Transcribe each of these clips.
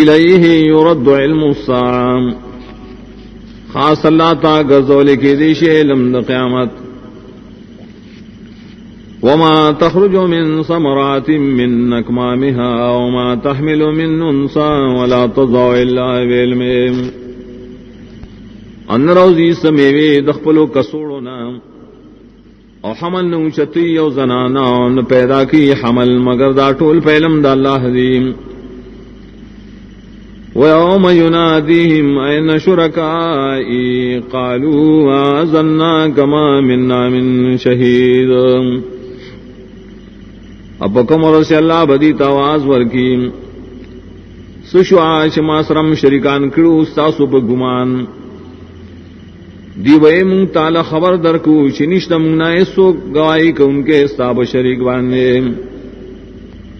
الیہ یرد علم الساعم خاص اللہ تا گزول کی دیش علم دا قیامت. وما تخرج من ثمرات من نكمامها وما تحمل من انسا ولا تضع الا بعلم. ان روزی سمیوی دخپلو کسوڑونا. او حمل نوچتی او زنانا، ان پیدا کی حمل مگر دا ٹول پیلم دا اللہ حدیم ويوم يناديهم أين شركائي؟ قالوا آذنا كما منا من شهيد. اب کم اور سے اللہ بدی تواز ورکی. سشو آش ماسرم شریکان کرو ساسو پا گمان. دی وے منگ تالا خبر در کو چنشت منگنا سو گوائی کہ ان کے استاب شریک باندے.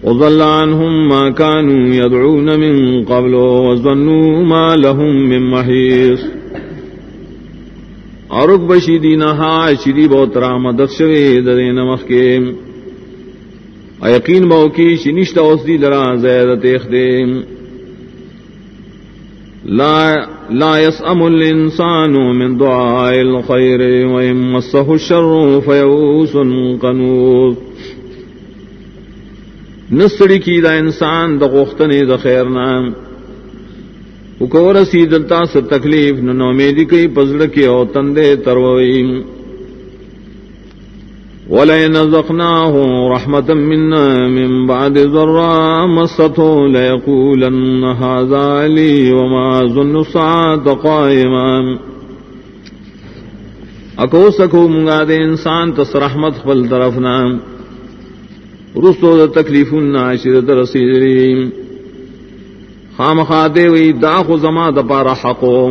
وضل عنهم ما كانوا يدعون من قبل وظنوا ما لهم من محيص. اور بشی دینا ہا شری بہت رام رامدت شوی درین مخیم یقین بو کی شنشت اوسدی لرا زید تخدیم لا لا يسأم الإنسان من دعاء الخير وإن مسه الشر فيئوس قنوط. نسڑی کی دا انسان دا غختنی دا خیر نام اکور سیدلتا سے تکلیف نو نومیدی کی پزڑ کی او تندے تروئیم ولئن ذقناه رحمة منا من بعد ذراء مسته ليقولن هذا لي وما ظن الساعة قائما. اکو سکو منگا دے انسان تس رحمت فل طرفنا رسو دا تکلیف ناشر درسیریم خام خاتے وی داخو زما دا پارا حقو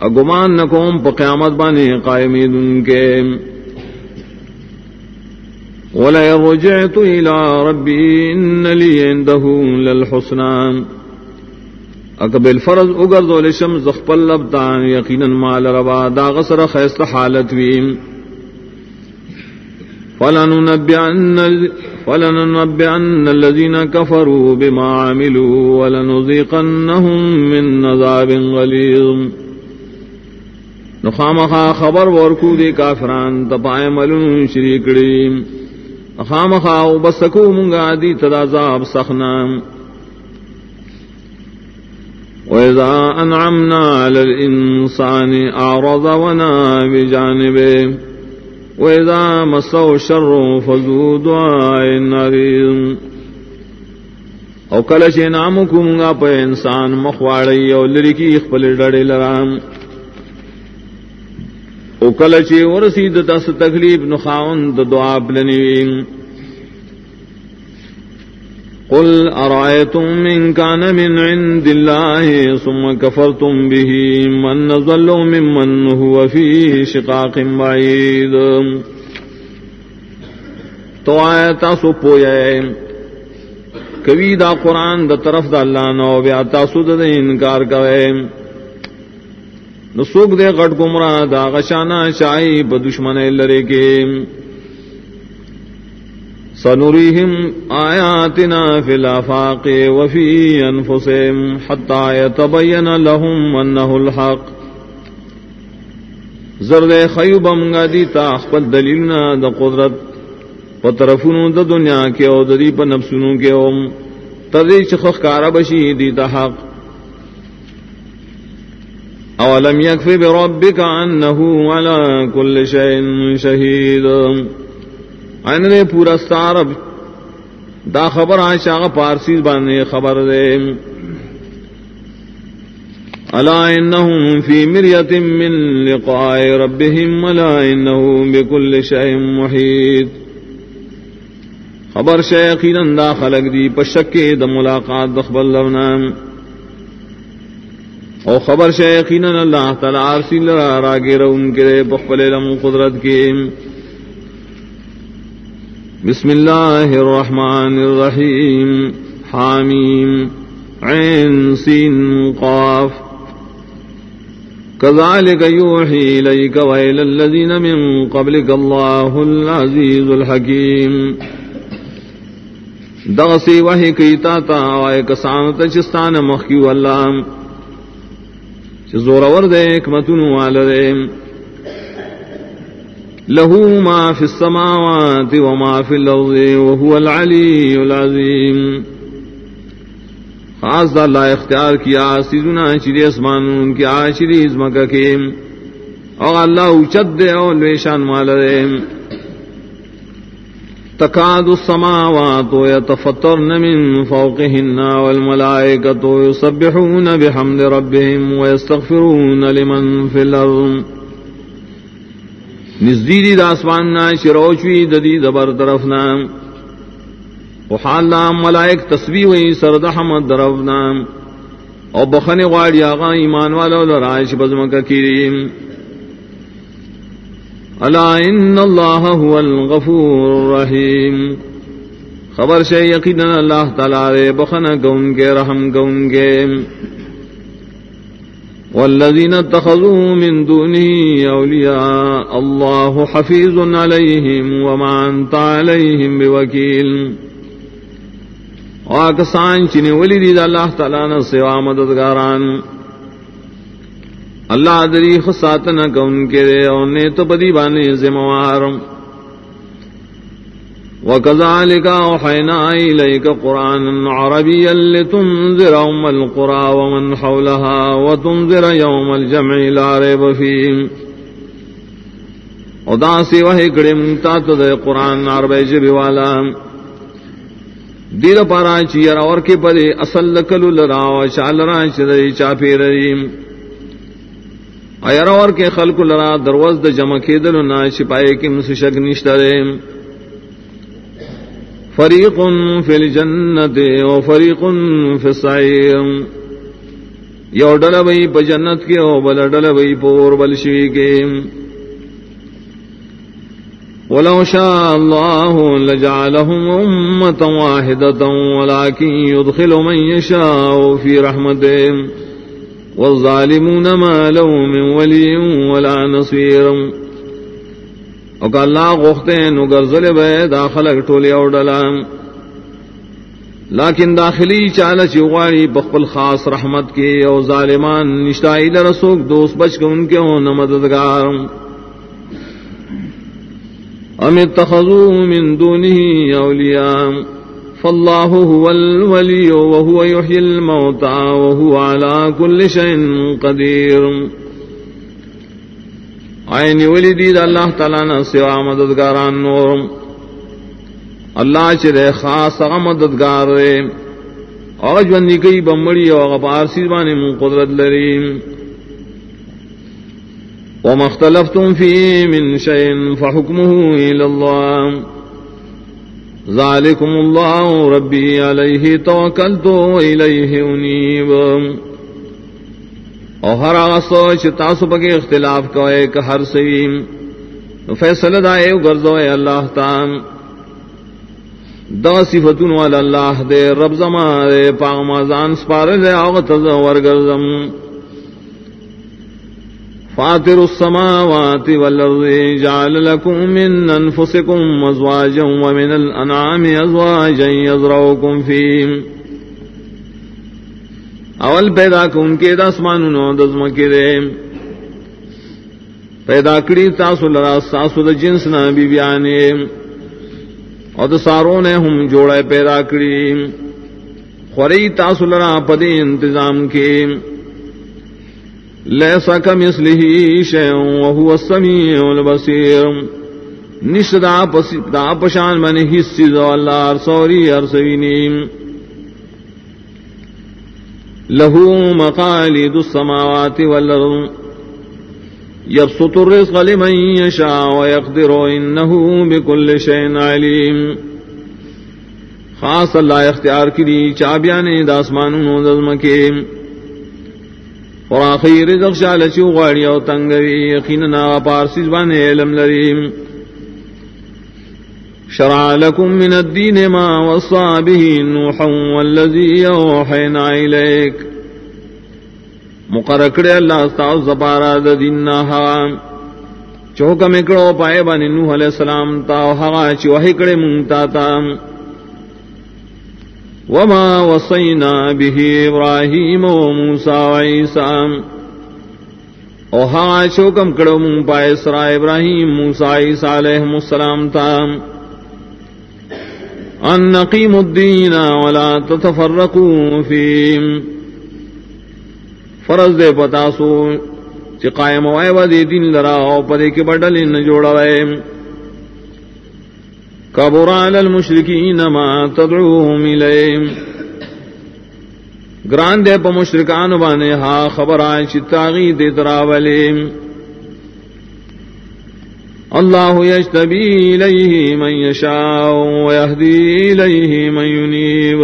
اگمان نکوم پا قیامت بانے قائمی دن کے. ولئن رجعت إلى ربي إن لي عنده للحسنى اقبل فرض اگر دول شم زخپل لبتان یقینا مال ربا دا غسر خیست حالت ویم. فلننبئن فلننبئن الذين كفروا بما عملوا ولنذيقنهم من عذاب غليظ. نخامخا خبر ورکو دی کافران تپائے ملون شریکڑیم خام خاؤ بسکو منگا دی تدازاب سخنا وإذا أنعمنا على الإنسان أعرض ونا بجانبه وإذا مسه الشر فذو دعاء نريض او کله چې نام کومه په انسان مخواړی او لری کی خپل ډړې لرام او کله چې ورسید تاسو تکلیف نو خاون د دعا بلنی. قل ارائیتم من کان من عند الله ثم كفرتم به من نزل ممن هو في شقاق بعيد. تو آیا تاسو پویا کوي دا قران د طرف د الله نو بیا تاسو د انکار کوئ نو سوک دے غٹ گمرا دا غشانا شائی با دشمن لرے کے سنوریہم آیاتنا فی الافاق وفی انفسهم حتی یتبین لهم انہو الحق. زرد خیوبم گا دیتا اخپل دلیلنا دا قدرت. پا طرفونو دا دنیا کے او دا دی پا نفسونو کے اوم تردی چخخ کارا بشی دیتا حق. اولم يكفي بربك انه على كل شيء شهيد ان نے پورا ستارب دا خبر آئے عائشہ پارسی بانے خبر دے۔ الا انهم في مريه من لقاء ربهم ولا انه بكل شيء محيط خبر شیقینا دا خلق دی پشکے د ملاقات دخبل لونام او خبر شے یقینا اللہ تعالی عرشی لرا راگے ان کے بخل لم قدرت کے۔ بسم اللہ الرحمن الرحیم حامیم عین سین قاف. كذلك يوحي إليك وإلى الذين من قبلك الله العزيز الحكيم. دغسی وحی کیتا تا وائے کسان تچستان مخیو اللہ چھ زورور دے حکمتن والدے. لہو ما فی السماوات وما فی الارض وهو العلی العظیم خاص دا اللہ اختیار کیا سیزنا چری اسمانون کی آشری ازمکہ کے۔ اور اللہ اچد دے اور لویشان والدے تكاد السماوات يتفطرن من فوقهن والملائكة يسبحون بحمد ربهم ويستغفرون لمن في الأرض نزدیدی داسماننا شروچوی ددی دبر طرفنا وحال ملائک تسبیح وی سرد حمد درفنا او بخن غاڑی آغا ایمان والا لرائش بزمک کریم الا ان اللہ هو الغفور الرحیم. خبر سے یقینا اللہ تعالی رے بخن گون کے رحم گون کے والذین اتخذوا من دونه اولیاء، اللہ حفیظ علیہم وما انت علیہم بوکیل۔ آکسان چنے ولی دید اللہ تعالی نے سوا مددگاران۔ اللہ دری خسات نہ کون کے رے اور تو بدی بانے ذموار وكذلك أوحينا إليك قرآنا عربيا لتنذر أم القرى ومن حولها وتنذر يوم الجمع لا ريب فيه اداسی وحی کڑی منتا تو دے قرآن عربی جبی والا۔ دیر پارا چیر اور کی پدی اصل لکلو لراو چال را چدری چاپی ریم ایرور کے خلق لرا دروز د جمع کے دل نہ چھپائے کہ مسشک نشترے۔ فریق فی الجنت و فریق فی السعیر۔ یو ڈل بئی پا جنت کے او بل ڈل بئی پور بل بلشوی کے۔ ولو شاء الله لجعلهم أمة واحدة ولكن يدخل من يشاء في رحمته۔ والظالمون ما لهم من ولي ولا نصير او کہ اللہ غختے ہیں نو گرزل بے داخل اٹھولی اور ڈلام لیکن داخلی چال چوغاری بخل خاص رحمت کے او ظالمان نشتائی لرسوک دوست بچ کے ان کے ہوں مددگار. ام اتخذوا من دونه اولیاء، فالله هو الولي وهو يحيي الموتى وهو على كل شيء قدير آئینی ولی دید اللہ تعالیٰ نے سوا مددگاران نور اللہ چرے خاص اغا مددگار رے اور جوندی کئی بمڑی اور غبار سیزبانی من قدرت لریم. وما اختلفتم فيه من شيء فحكمه إلى الله ذالکم اللہ ربی علیہ توکلت الیہ انیب. اور ہر آسوچ تاسو پکے اختلاف کو ایک ہر سویم فیصل دائے گردو اللہ تام۔ دا صفتون والا اللہ دے رب زمان دے پاغمازان سپار دے آغت ورگرزم۔ فاطر السماوات والارض جعل لكم من انفسكم ازواجا ومن الانعام ازواجا يزرعكم فيه اول پیدا کن کے دسمان نو دزم کے دے. پیدا کری تاسو لرا ساسو د جنس نہ بی بیانے. اور د ساروں نے ہم جوڑے پیدا کری. خوری تاسو لرا پدی انتظام کے. لیسا کمثله شیء وهو السمیع البصیر. نش دا پشان من حصی ذو اللہ ارسوری ارسوینیم له مقاليد السماوات والارض يبسط الرزق لمن يشاء ويقدر انه بكل شيء عليم. خاص اللہ اختیار کی چابیاں داسمانوں دزم کے. اور آخری رزق شال چو غاڑی او تنگوی یقیننا پارسیز بان علم لریم. شرع لكم من الدين ما وصى به نوحا والذي يوحينا إليك. مقرکڑ اللہ استاذ زبارا د دین ہا چوک مکڑو پائے بن نوح علیہ السلام تا ہا چ وہی کڑے مونتا تا. وما وصينا به إبراهيم وموسى وعيسى اوہا شوکم کڑو من پائے سرا ابراہیم، موسیٰ، عیسیٰ علیہ السلام تام ان نقیم الدین ولا تتفرقوا فیم فرض دے پتاسو چی قائم وائے ودی دین لرا او پدے کی بڑھل ان جوڑا وائے کبر علی المشرکین ما تدعوهم الیم گران دے پا مشرکان بانے ہا خبر آئے چتاغی دے تراولے. اللہ یجتبی الیہ من یشاء ویہدی الیہ من ینیب.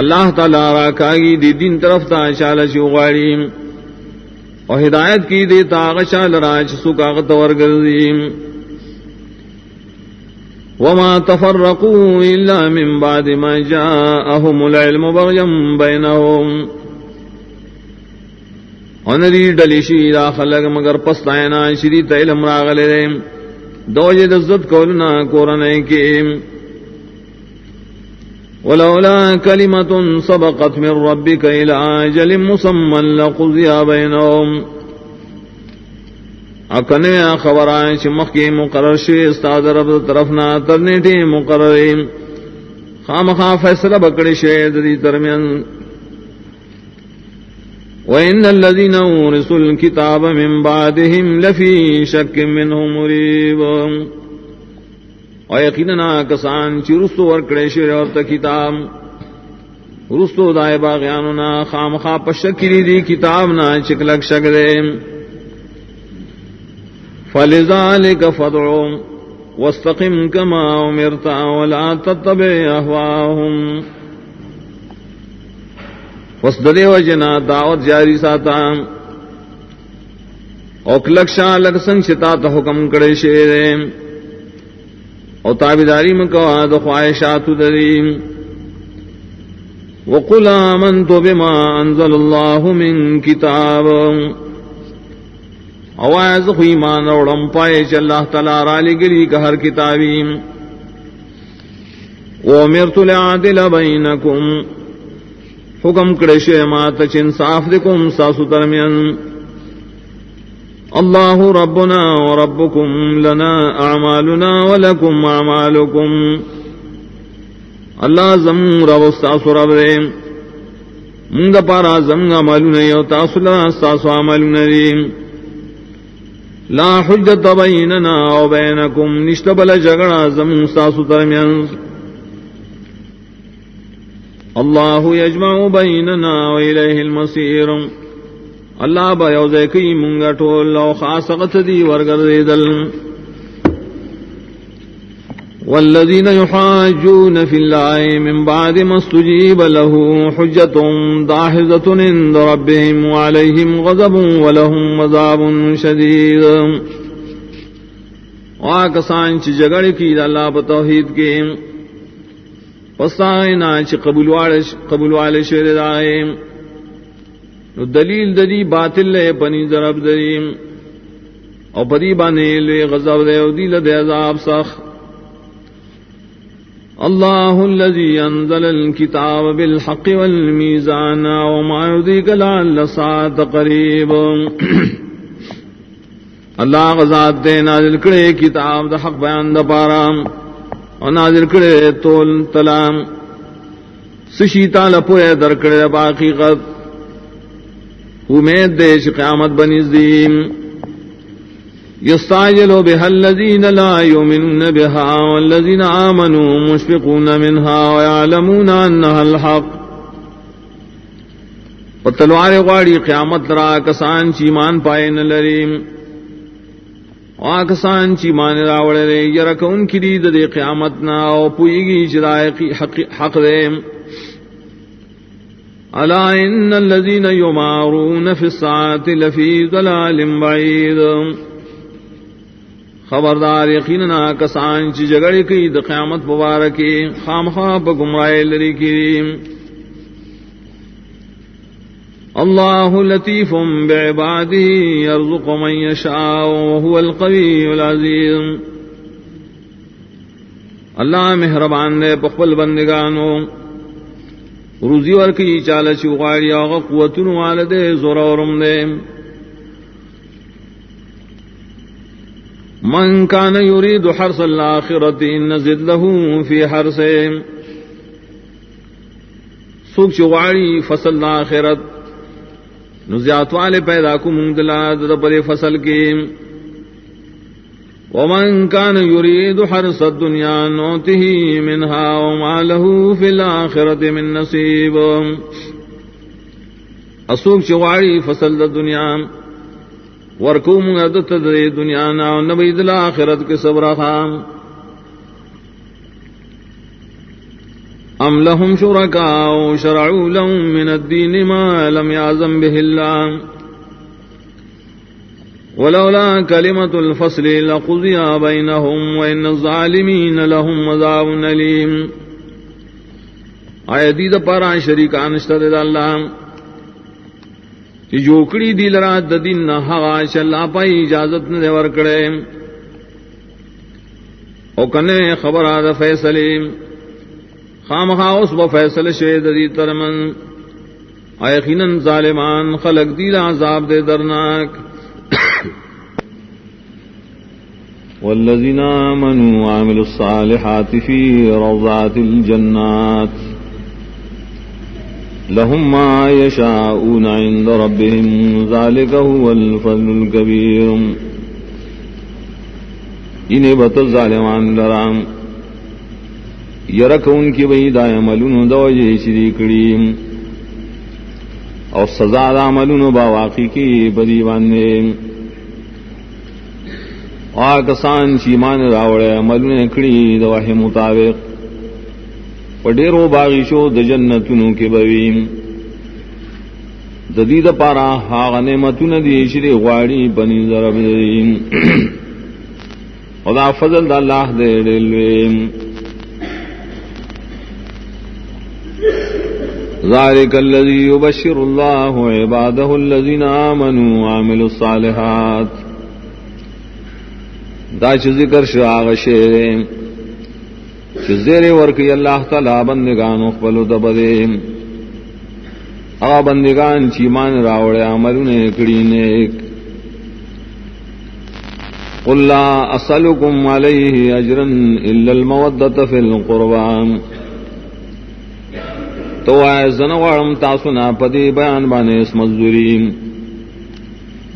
اللہ تعالی را کاگی دی دین طرف تا چالا چی اغاڑی اور ہدایت کی دے تا غشال را چی سکاغت ورگردیم وما تفرقوا إلا من بعد ما جاءهم العلم بغيا بينهم ونری ڈلی شیرا خلق مگر پستائنا شری تیلم راغلے دوجد عزت کولنا کورنے کے۔ ولولا كلمة سبقت من ربك إلى أجل مسمى لقضي بينهم اکنے خبر آئے چمخ کی مقرر شوی استاد رب طرف نہ ترنے ٹی مقرر۔ خام خام فیصلہ بکڑی شید دی ترمین وَإِنَّ الَّذِينَ أُورِثُوا الْكِتَابَ مِن بَعْدِهِمْ لَفِي شَكٍّ مِّنْهُ مُرِيبٌ او یقینا کسان چی رستو ورکڑے شوی اور تا کتاب رستو دائے باغیانونا خام خام پشکری دی کتاب نا چکلک شک دے فلذلك فادعوا واستقم كما أمرت ولا تتبع أهواهم وصدر وجنا دعوت جاری ساتا۔ اوکلک شاہ لگ سنگ شتا تا حکم کڑے شیرے او تابداری مکوا دو خواہشات دریم وقل آمنت بما انزل الله من كتاب اوائز خوی مان روڑم پائے چ اللہ تعالی رالی گلی کا ہر کتابی۔ و مرت بینکم۔ حکم کڑے شے مات انصاف دکم ساسو درمیان۔ اللہ ربنا و ربکم لنا اعمالنا ولکم اعمالکم۔ اللہ زم رب استاسو رب دے۔ منگ پارا زم عملنا یو تاسو لنا استاسو عملنا دیم لا حجت بیننا او بینکم، نشت بل جگڑا زمون ساسو درمیان۔ اللہ یجمع بیننا و الیہ المصیر. اللہ با یوزے کی منگا ٹول لو خاصقت دی ورگر دیدل والذين يحاجون في الله من بعد ما استجيب له حجة داحزة عند ربهم وعليهم غضب ولهم مذاب شديد وآکسان چی جگڑ کی اللہ بتوحید کے پسائنا چی قبول والے شیر دائے دلیل دری باطل لے پنی ضرب دریم. او پری بانے لے غضب دے او دیل دے عذاب سخت الله الذي أنزل الكتاب بالحق والميزان وما يذيك لعل الساعة قريب اللہ غزاد دے نازل کرے کتاب دا حق بیان دا پارام اور نازل کرے تول تلام۔ سشی تالا پوئے در کرے باقی قد امید دے قیامت بنیز دیم يستعجل بها الذين لا يؤمنون بها والذين آمنوا مشفقون منها ويعلمون أنها الحق۔ وتلوار غاڑی قیامت را کسان چی مان پائے نہ لریم وا کسان چی مان راوڑے رے یرکون کی دید دے قیامت نا او پوئی گی جرائے حق, حق دے۔ الا ان الذين يمارون في الساعه لفي ضلال بعيد خبردار یقینا کسان چی جگڑی کی د قیامت مبارکی خام خواب گمرائے لری کی۔ اللہ لطیف بعباده يرزق من يشاء وهو القوي العزيز اللہ مہربان نے پخبل بندگانو روزی ورکی چال چوغاڑی آغا قوتن والدے زور ورم دے من کان یرید حرس الاخرت نزد له فی حرسے سوک چوغاڑی فصل الاخرت آخرت نزیات والے پیدا کو مندلا در فصل کے ومن كان يريد حرص الدنيا نوته منها وما له في الآخرة من نصيب اسوک چواڑی فصل دا دنیا ورکو مدت دے دنیا نا نبی دل کے صبر خام ام لهم شركاء شرعوا لهم من الدين ما لم يعزم به الله ولولا كلمة الفصل لقضي بينهم وإن الظالمين لهم مذاب نليم آیا دید پارا شریک آنشتا دید اللہ چی جوکڑی دی لرا ددین نہا چلا پائی اجازت نے دیور کڑے او کنے خبر آدھا فیصلی خام خاؤس و فیصل شید دی ترمن۔ آیا ظالمان خلق دیل عذاب دے درناک۔ والذين آمنوا وعملوا الصالحات في روضات الجنات۔ لهم ما يشاءون عند ربهم ذلك هو الفضل الكبير انہیں بت ظالمان لرام۔ یرک ان کی بہی دائیں ملون دو جی شری کریم اور سزا دا ملون با واقعی کی بدی باندھے آکسان چیمان راوڑے عملون کڑی دواہ مطابق. پڈیرو باغیشو د جنتونو کے بویم ددید پارا ہاغ نعمتون دی شری غواڑی بنی ضرب دیم خدا فضل دا اللہ دے ڈلویم ذلك الذي يبشر الله عباده الذين آمنوا وعملوا الصالحات. دا چ ذکر شاغ شیرے چ زیر ورکی اللہ تعالی بندگان خپل دبدے ا بندگان چی مان راوڑے عمل نے کڑی نیک. قل لا اسلکم علیہ اجرا الا المودۃ فی القربان. تو اے زنوارم تاسو نا پدی بیان بانے اس مزدوریم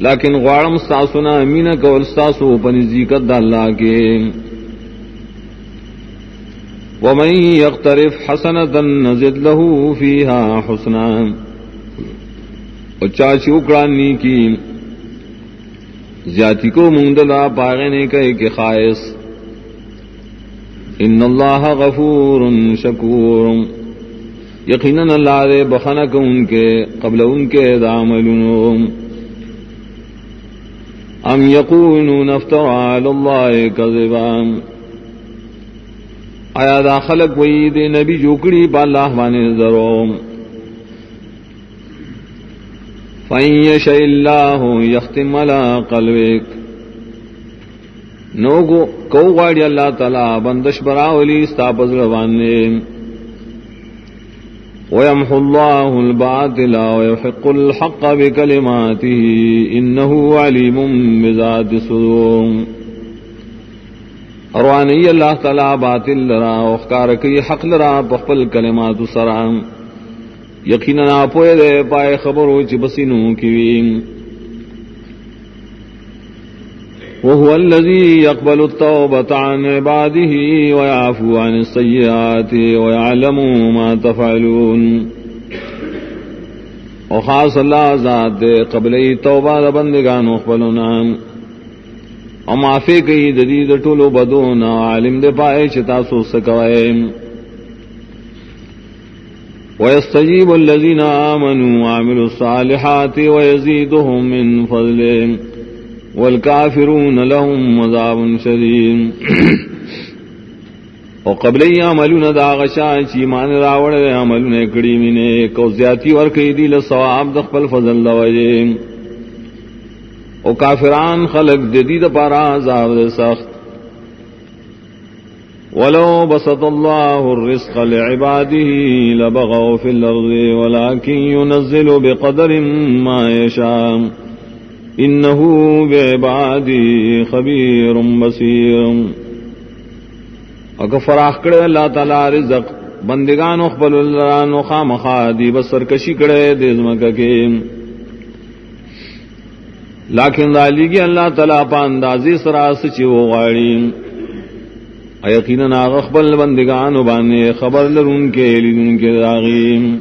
لیکن غوارم ساسنا امین کول ساسو پنی زیکت دا اللہ کے. ومن یقترف حسنتا نزد له فیها حسنا. اور چاچی اکڑانی کی زیادی کو مندلا پاغنے کہے کہ خائص ان اللہ غفور شکور. یقینا اللہ دے بخنک ان کے، قبل ان کے داملون ام یقونون افترا اللہ کذبان آیا دا خلق وئی دے نبی جوکڑی با اللہ بانے ذروم فَإِن يَشَئِ اللَّهُ يَخْتِمْ عَلَى قَلْبِكَ نوگو کو غاڑی اللہ تعالی بندش براولی ستا استاپز روانے ويمحو الله الباطل ويحق الحق بكلماته إنه عليم بذات الصدور. اروانی الله تعالى باطل لرا اخکار حق لرا بخبل كلمات سرام یقینا پوئے دے پائے خبرو چی بسینو کیویم وهو الذي يقبل التوبة عن عباده ويعفو عن السيئات ويعلم ما تفعلون. وخاص اللہ ذات دے قبل توبہ دا بندگان اخبلنا ومعفی کئی ددید طولو بدونا عالم دے پائے چتا سو سکوائے. ويستجيب الذين آمنوا وعملوا الصالحات ويزيدهم من فضلهم. والکافرون لهم مذاب شدید. او قبل عملون دا غشا چی مان راوڑ دے، عملون کڑی مینے کو زیاتی ور کئی دی لثواب د فضل دوجے او کافران خلق جدید پارا عذاب دے سخت. ولو بسط الله الرزق لعباده لبغوا في الأرض ولكن ينزل بقدر ما يشاء إنه بعباده خبير بصير. اگر فراخ کرے اللہ تعالی رزق، بندگان اخبل اللہ نخا مخا دی بسر کشی کرے دیزمک کے. لیکن دالی گی اللہ تعالی پا اندازی سراس چی وہ غاڑی. یقیناً اخبل بندگان بانے خبر لرون کے لرون کے راغیم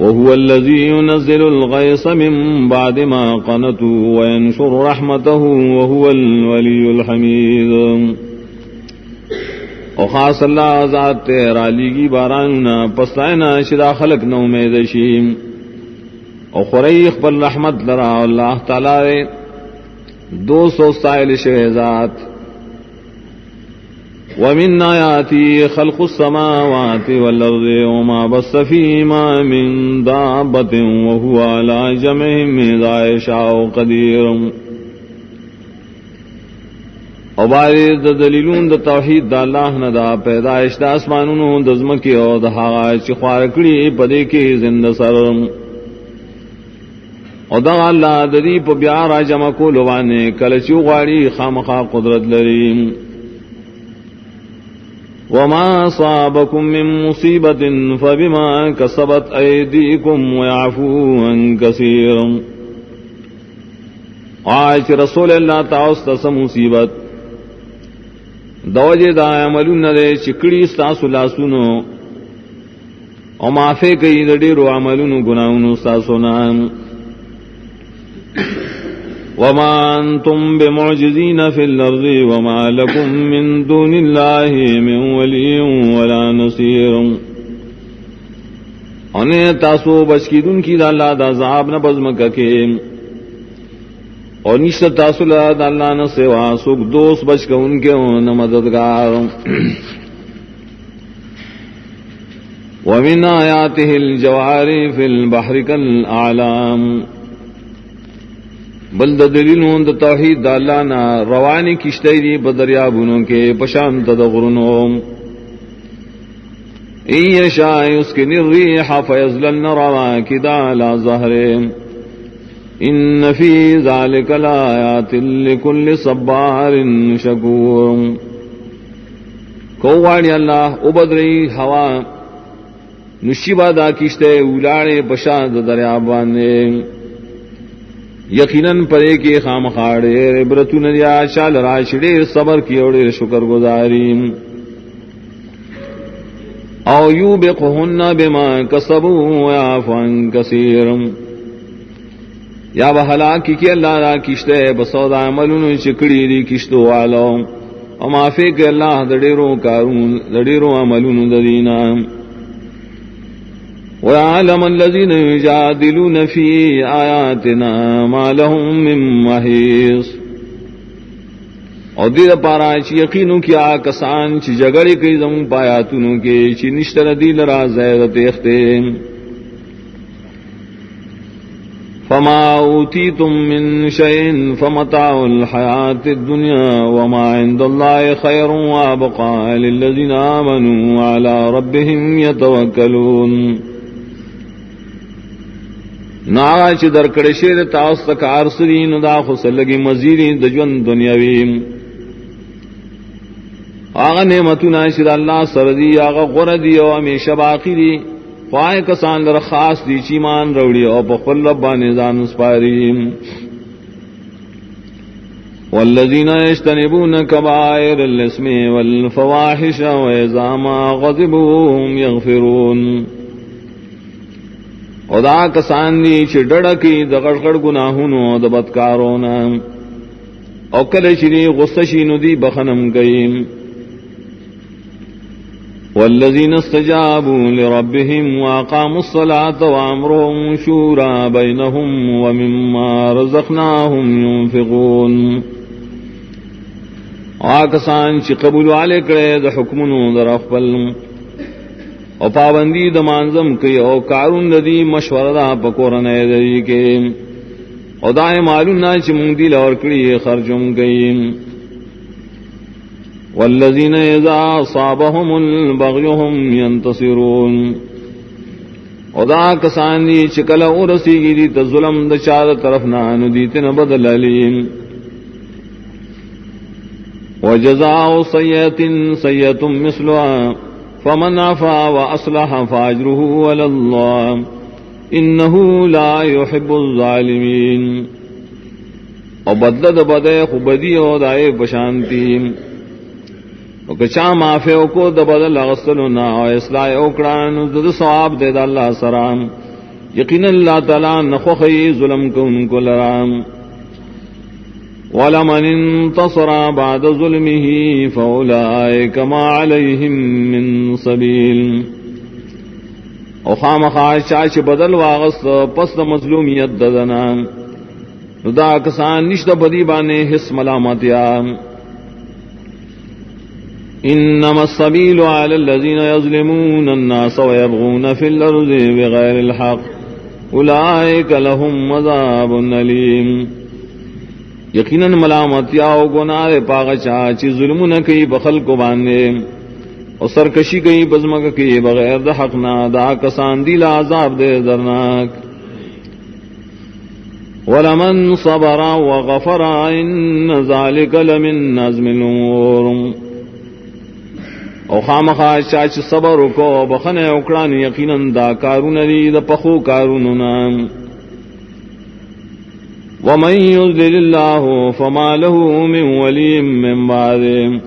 وهو الذي ينزل الغيث من بعد ما قنطوا وينشر رحمته وهو الولي الحميد. او خاص اللہ ذات تیرا لیگی باراننا پسائنا شدا خلق نو میں دشیم او خریخ بل رحمت لرا اللہ تعالی دو سو سائل شہزات ومن آياته خلق السماوات والأرض وما بس فيما من دابة وهو على جمعهم إذا يشاء قدير. او باری د دلیلون د توحید د الله نه دا پیدائش د اسمانونو د زمکی او د هغه چې خوار کړی په دې کې زنده سر. او دا الله د دې په بیا را جمع کول وانه کله چې غواړي خامخا قدرت لري وما صابكم من مصيبة فبما كسبت أيديكم ويعفو عن كثير. آج رسول اللہ تعالی تس مصیبت. دوجے دا عمل نہ چکڑی ساسو لاسونو. او معافے کئی دڈیرو عملونو گناونو ساسو نام. وما أنتم بمعجزين في الأرض وما لكم من دون الله من ولي ولا نصير. انہیں تاسو بچ کی دن کی دا اللہ دا عذاب نہ بزم کے اور نشت تاسو دا اللہ نہ سوا سکھ دوست بچ کا ان کے نہ مددگار. ومن آیاته الجوار في البحر كالأعلام بل د دلیلون د توحید د الله نا رواني کشته دی بدریا بونو کې پشان ته د غرونو. ای یشاء یسکن الريح فیزلن رواکدا لا ظهر. ان فی ذلک لآیات لکل صبار شکور. کوواڑی اللہ ابدری ہوا نشیبا دا کشتے اولاڑے پشان دریا باندے یقیناً پرے کے خام خاڑے برت نیا شال راشڑے صبر کی اوڑے شکر گزاری۔ او یو بے قہن بے ماں کسبو یا فن کثیرم یا بہلا کی کہ اللہ را کشتے بسودا ملون چکڑی دی کشتو والو او معافی کہ اللہ دڑیرو کارون دڑیرو عملون ددینہ ويعلم الذين يجادلون في آياتنا ما لهم من محيص۔ اور دیر پارا چی یقینو کیا کسان چی جگڑی کئی زم پایا تنو کے، چی نشتر دیل را زیدت اختے فما اوتیتم من شئین فمتاع الحیات الدنیا وما عند اللہ خیر وابقا للذین آمنوا على ربهم يتوکلون نا چ در کڑے شیر تاس تکار سری ندا خسلگی مزیری دجون دنیاوی. آغا نعمتو نعمتنا شد اللہ سردی آغا غردی او ہمیشہ باقی دی. خواہ کسان در خاص دی چیمان روڑی او پخل ربان زان سپاری. والذین یجتنبون کبائر الاسم والفواحش ویزاما غضبهم یغفرون. ادا کسان دی چ ڈڑکی د غڑغڑ گناہونو د بدکارونا. او کله شری غصشی ندی بخنم گئیم. والذین استجابوا لربهم واقاموا الصلاة وامرهم شورا بینهم ومما رزقناهم ينفقون. آکسان چی قبول والے کرے د حکمنو در اخبلن او پابندی د مانزم کی او کارون دی مشورہ دا پکور نے دی کے۔ او دائے معلوم نہ چ مونگ دی لور کڑی خرجم گئی والذین اذا صابهم البغی هم ينتصرون ادا کسان دی چکل اور سیگی دی تظلم د چار طرف نان دی تن بدل علیم۔ وجزاء سیئت سیئت مثلها فمن عفا واصلح فاجره على الله. انه لا يحب الظالمين. او بدل د بدے خوبدی او دائے بشانتی. کچا معافی کو د بدل اغسلو نا او اصلاح اوکڑان د ثواب دے د اللہ سلام یقین اللہ تعالی نخوخی ظلم کو ان کو لرام. ولمن انتصر بعد ظلمه فاولئك ما عليهم من سبيل. او خام خاش چاچ بدل واغس پس د مظلومیت ددنا دا کسان نشد بدی بانے حس ملامتیا. انما السبيل على الذين يظلمون الناس ويبغون في الارض بغير الحق. اولئك لهم عذاب اليم یقینا ملامتیا او گناہ پاغ چا چی ظلم نہ کئی بخل کو باندھے اور سرکشی کئی بزمک کی بغیر دا حق نہ دا کسان دی عذاب دے درناک ولمن صبر وغفر ان ذلك لمن نظم الامور او خامخا چاچ صبر کو بخن اکڑان یقینا دا کارون دی دا پخو کارون نام ومن يذلل الله فما له من ولي من بعد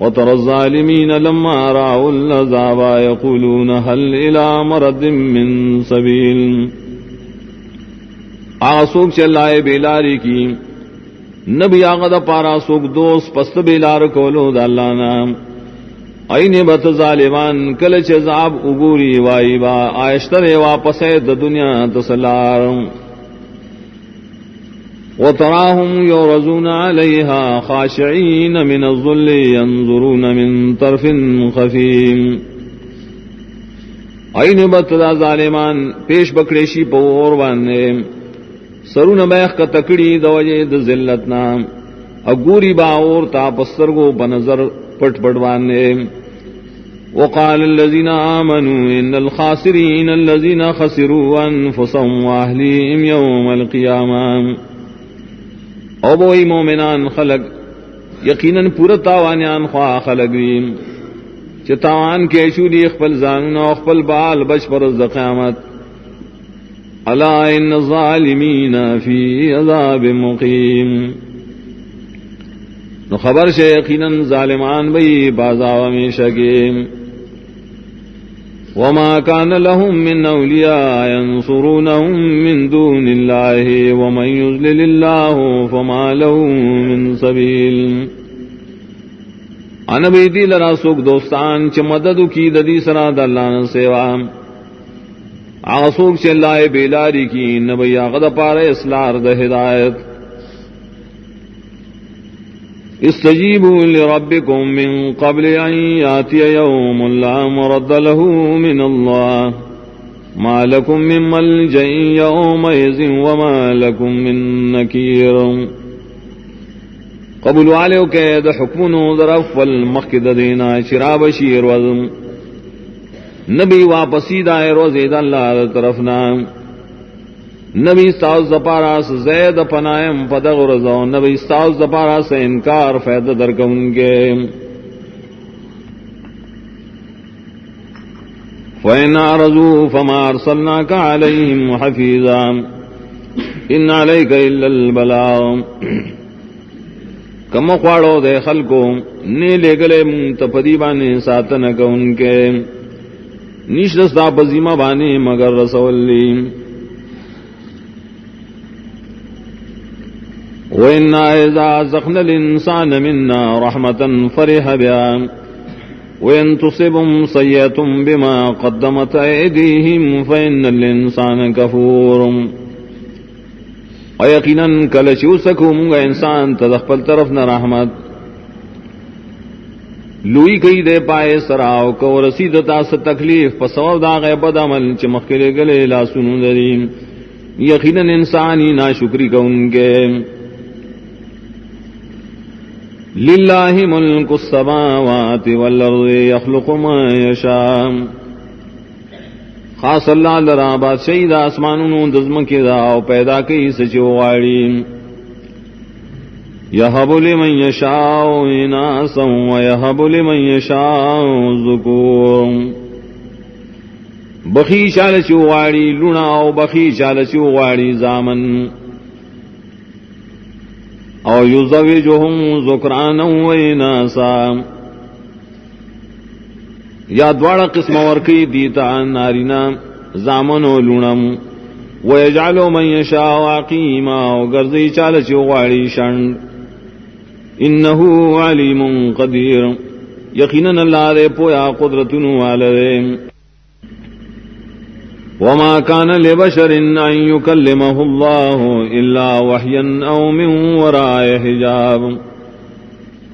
وترى الظالمين لما رأوا العذاب يقولون هل إلى مرد من سبيل آسوک چلائے بیلاری کی نبی آغد پارا سوک دوست پست بیلار کولو دا اللہ نام این بت ظالمان کل چزاب اگوری وائی با آئشتر واپس دنیا تسلارم وتراهم يورزون عليها خاشعين من الظل ينظرون من طرف خفيم این بتدا ظالمان، پیش بکڑیشی پور بانے سرون بیخ کا تکڑی دوجے د ذلت نام اگوری باور تا پسترگو بنظر پٹ پٹوانے وقال الذين آمنوا إن الخاسرين الذين خسروا أنفسهم وأهليهم يوم القيامة او بوئی مومنان خلق، یقیناً پورا تاوانیان خواہ خلق ویم چه تاوان کے شوری اخپل زانون و اخپل بال بچ پر از قیامت. الا ان الظالمین فی عذاب مقیم. نو خبر شے یقیناً ظالمان بئی بازاو میں شکیم وما كان لهم من أولياء ينصرونهم من دون الله، ومن يذلل الله فما له من سبيل. انا بیدی لرا سوک دوستان چ مدد کی ددی سرا د اللہ سیوا. آسوک چ اللہ بیلاری کی، نبی غد پارے اسلار د ہدایت. استجيبوا لربكم من قبل أن ياتي يوم لا مرد له من الله. ما لكم من ملجأ يومئذ وما لكم من نكير. قبل عليه كيد حكم ظرف والمخد دينا شراب شير وزم. نبی واپسی دائے دائر وزید اللہ طرفنا نبی استاؤ زپارا سے زید پنائم پدغ رضو نبی استاؤ زپارا سے انکار فید درک ان کے۔ فینا رضو فمار سلنا کا علیہم حفیظا ان علیک الا البلاغ۔ کم خواڑو دے خلکو نے لے گلے تپدی بانے ساتن کا ان کے۔ نیش دستا پزیمہ بانے مگر رسولیم وإنا إذا زخنا الإنسان منا رحمة فرح بها. وإن تصبهم سيئة بما قدمت أيديهم فإن الإنسان كفور. ويقينا كالشيو سكهم إنسان تدخل طرفنا رحمت. لوئی کئی دے پائے سراو کو رسید تا س تکلیف پسور دا غیب عمل چمخ کے گلے لا سنو دریم یقینا انسانی نا شکری کو ان کے للہ ملک السماوات والارض يخلق ما يشاء خاص اللہ لرا بادشاہی دا آسمانونو دزم کی دا او پیدا کی سچو غاڑی. یہب لمن یشاء اناسا ویہب لمن یشاء ذکور بخی شال چو غاڑی لنا او بخی شال چو غاڑی زامن. او یزوجہم ذکرانا ویناسا. یا دوڑا قسم ورکی دیتا نارینا، زامن و لونم. ویجعلو من یشاء عقیما و گرزی چال چو غاڑی شند. انہو علیم قدیر. یقینا اللہ دے پویا قدرتنو والدے وما كان لبشر أن يكلمه الله إلا وحيا أو من وراء حجاب.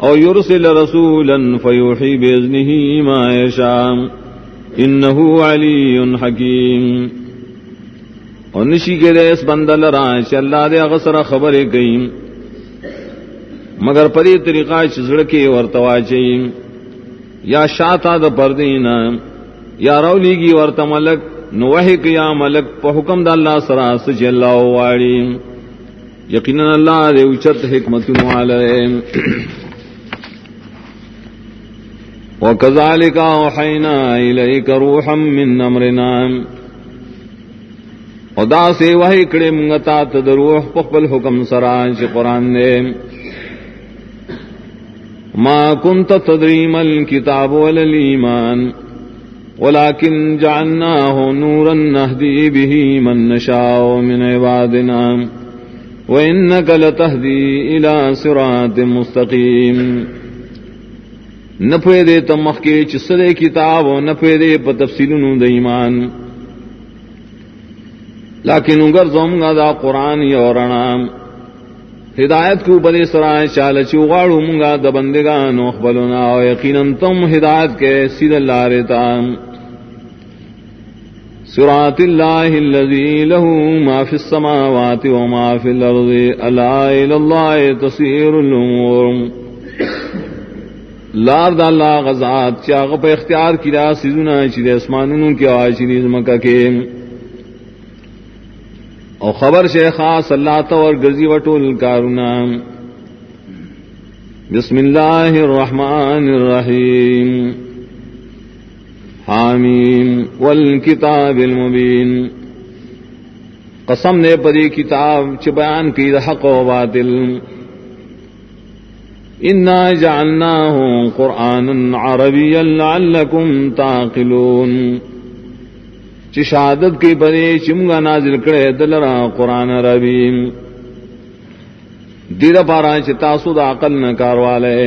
أو يرسل رسولا فيوحي بإذنه ما يشاء. إنه علي حكيم. اور نشی کے دے اس بندل رائے اللہ دے اغسر خبر گئی مگر پری طریقہ چزڑکے ورتوا چاہیے یا شاتا د پردینا یا رولی گی ورت ملک نوح کیا ملک پا حکم دا اللہ سرا سچ اللہ واری. یقینا اللہ دے اچت حکمت نوالے وكذلك أوحينا إليك روحا من أمرنا ودا سے وہی کڑے منگتا تدروح پخبل حکم سران چی قرآن دے. ما كنت تدري ما الكتاب ولا الإيمان ولكن جعلناه نورا نهدي به من نشاء من عبادنا، وإنك لتهدي إلى صراط مستقيم. نپوے دے تمخ کے چسدے کتاب و نپوے دے پا تفصیل نو دا ایمان. لیکن اگر زوم گا دا قرآن یورنا ہدایت کو بدے سرائے چال چوغاڑو منگا د بندگان اخبلنا او یقینا تم ہدایت کے سید اللہ رتا سرات اللہ الذی له ما فی السماوات و ما فی الارض، الا الى اللہ تصیر الامور۔ لار دا اللہ غزات چاغ پہ اختیار کیا سیزنا چیز اسمانونوں کی آواز چیز مکہ کے۔ او خبر سے خاص اللہ تور گزی وٹول کارونا. بسم اللہ الرحمن الرحیم. حامیم. والکتاب المبین. قسم نے پری کتاب چ بیان کی حق و باطل. انا جعلناه قرآنا عربيا لعلكم تعقلون. چی شہادت کی بنے چمگا نازل کرے دلرا قرآن ربیم دیر پارا چی تاسو دا عقل نکار والے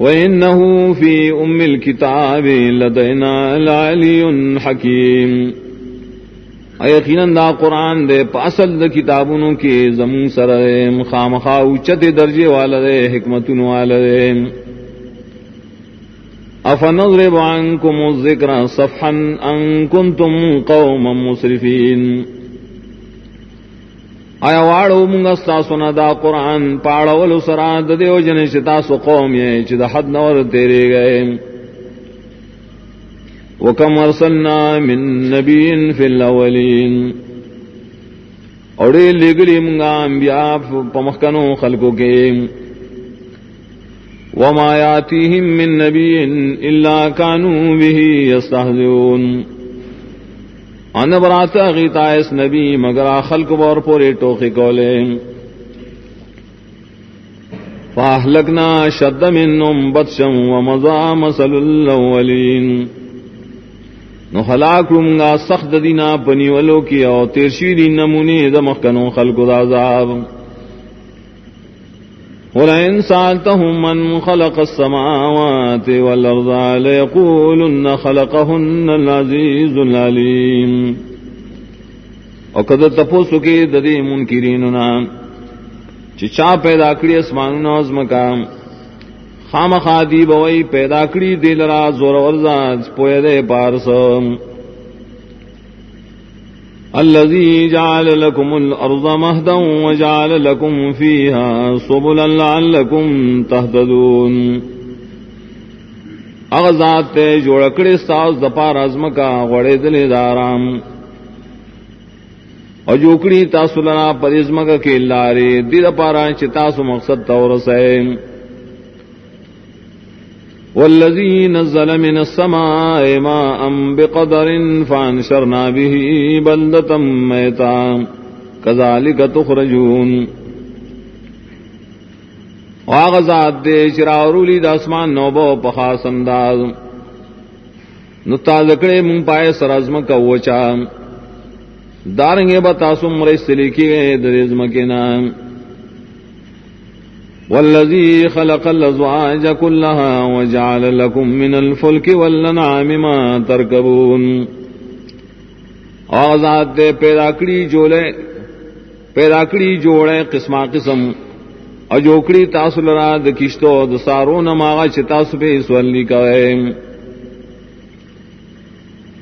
وَإِنَّهُ فِي أُمِّ الْكِتَابِ لَدَيْنَا لَعَلِيٌ حَكِيمٌ ایقیناً دا قرآن دے پاسل دا کتابونوں کے زمون سر خامخا اچت درجے والا دے حکمتون والا دے. افنضرب عنكم الذكر صفحا ان كنتم قوما مسرفين. آیا واړو مونږ تاسو نه دا قران پاړول سره د دیو جن چې تاسو قوم یې چې د حد نور تیرې گئے. وکم ارسلنا من نبی فی الاولین. اورې لګلی مونږه انبیا په مخکنو خلکو کې وما ياتيهم من نبي إلا كانوا به يستهزئون. ان برات غیتا اس نبی مگر خلق بور پورے ٹوکے کولے. فاہلکنا شد منهم بطشا ومضى مثل الاولین. نو ہلاک رنگا سخت دینا پنی ولو کی او تیرشی دی نمونے دمخکنو خلق دا عذاب ولئن سألتهم من خلق السماوات والأرض ليقولن خلقهن العزيز العليم. وقد تپوسو کی ددی منکریننا چچا پیدا کری اسمانونا عظمکا خام خادی بوئی پیدا کری دل را زور ورزاد پویا دے پارسم الذي جعل لكم الأرض مهدا وجعل لكم فيها سبلا لعلكم تهتدون. اغزات تے جوڑکڑی ساز دپار ازمکا غڑے دلی دارام اور جوکڑی تاسو لنا پر ازمکا کے لارے، دی دپارا چتاسو مقصد تورسائیں والذي نزل من السماء ماء بقدر فانشرنا به بلدة ميتا. كذلك تخرجون. واغزات دے چراورولی دا اسمان نوبو پخاس انداز نتا ذکڑے من پائے سرازم کا وچا. دارنگے بتاسم رسلی کی گئے درزم کے نام. والذي خلق الأزواج كلها وجعل لكم من الفلك والنعام ما تركبون آزاد دے پیداکڑی جولے پیداکڑی جوڑے قسمہ قسم۔ اجوکڑی تاسل را د کشتو، د سارو نماغا چ تاسو پہ سولی کوئے۔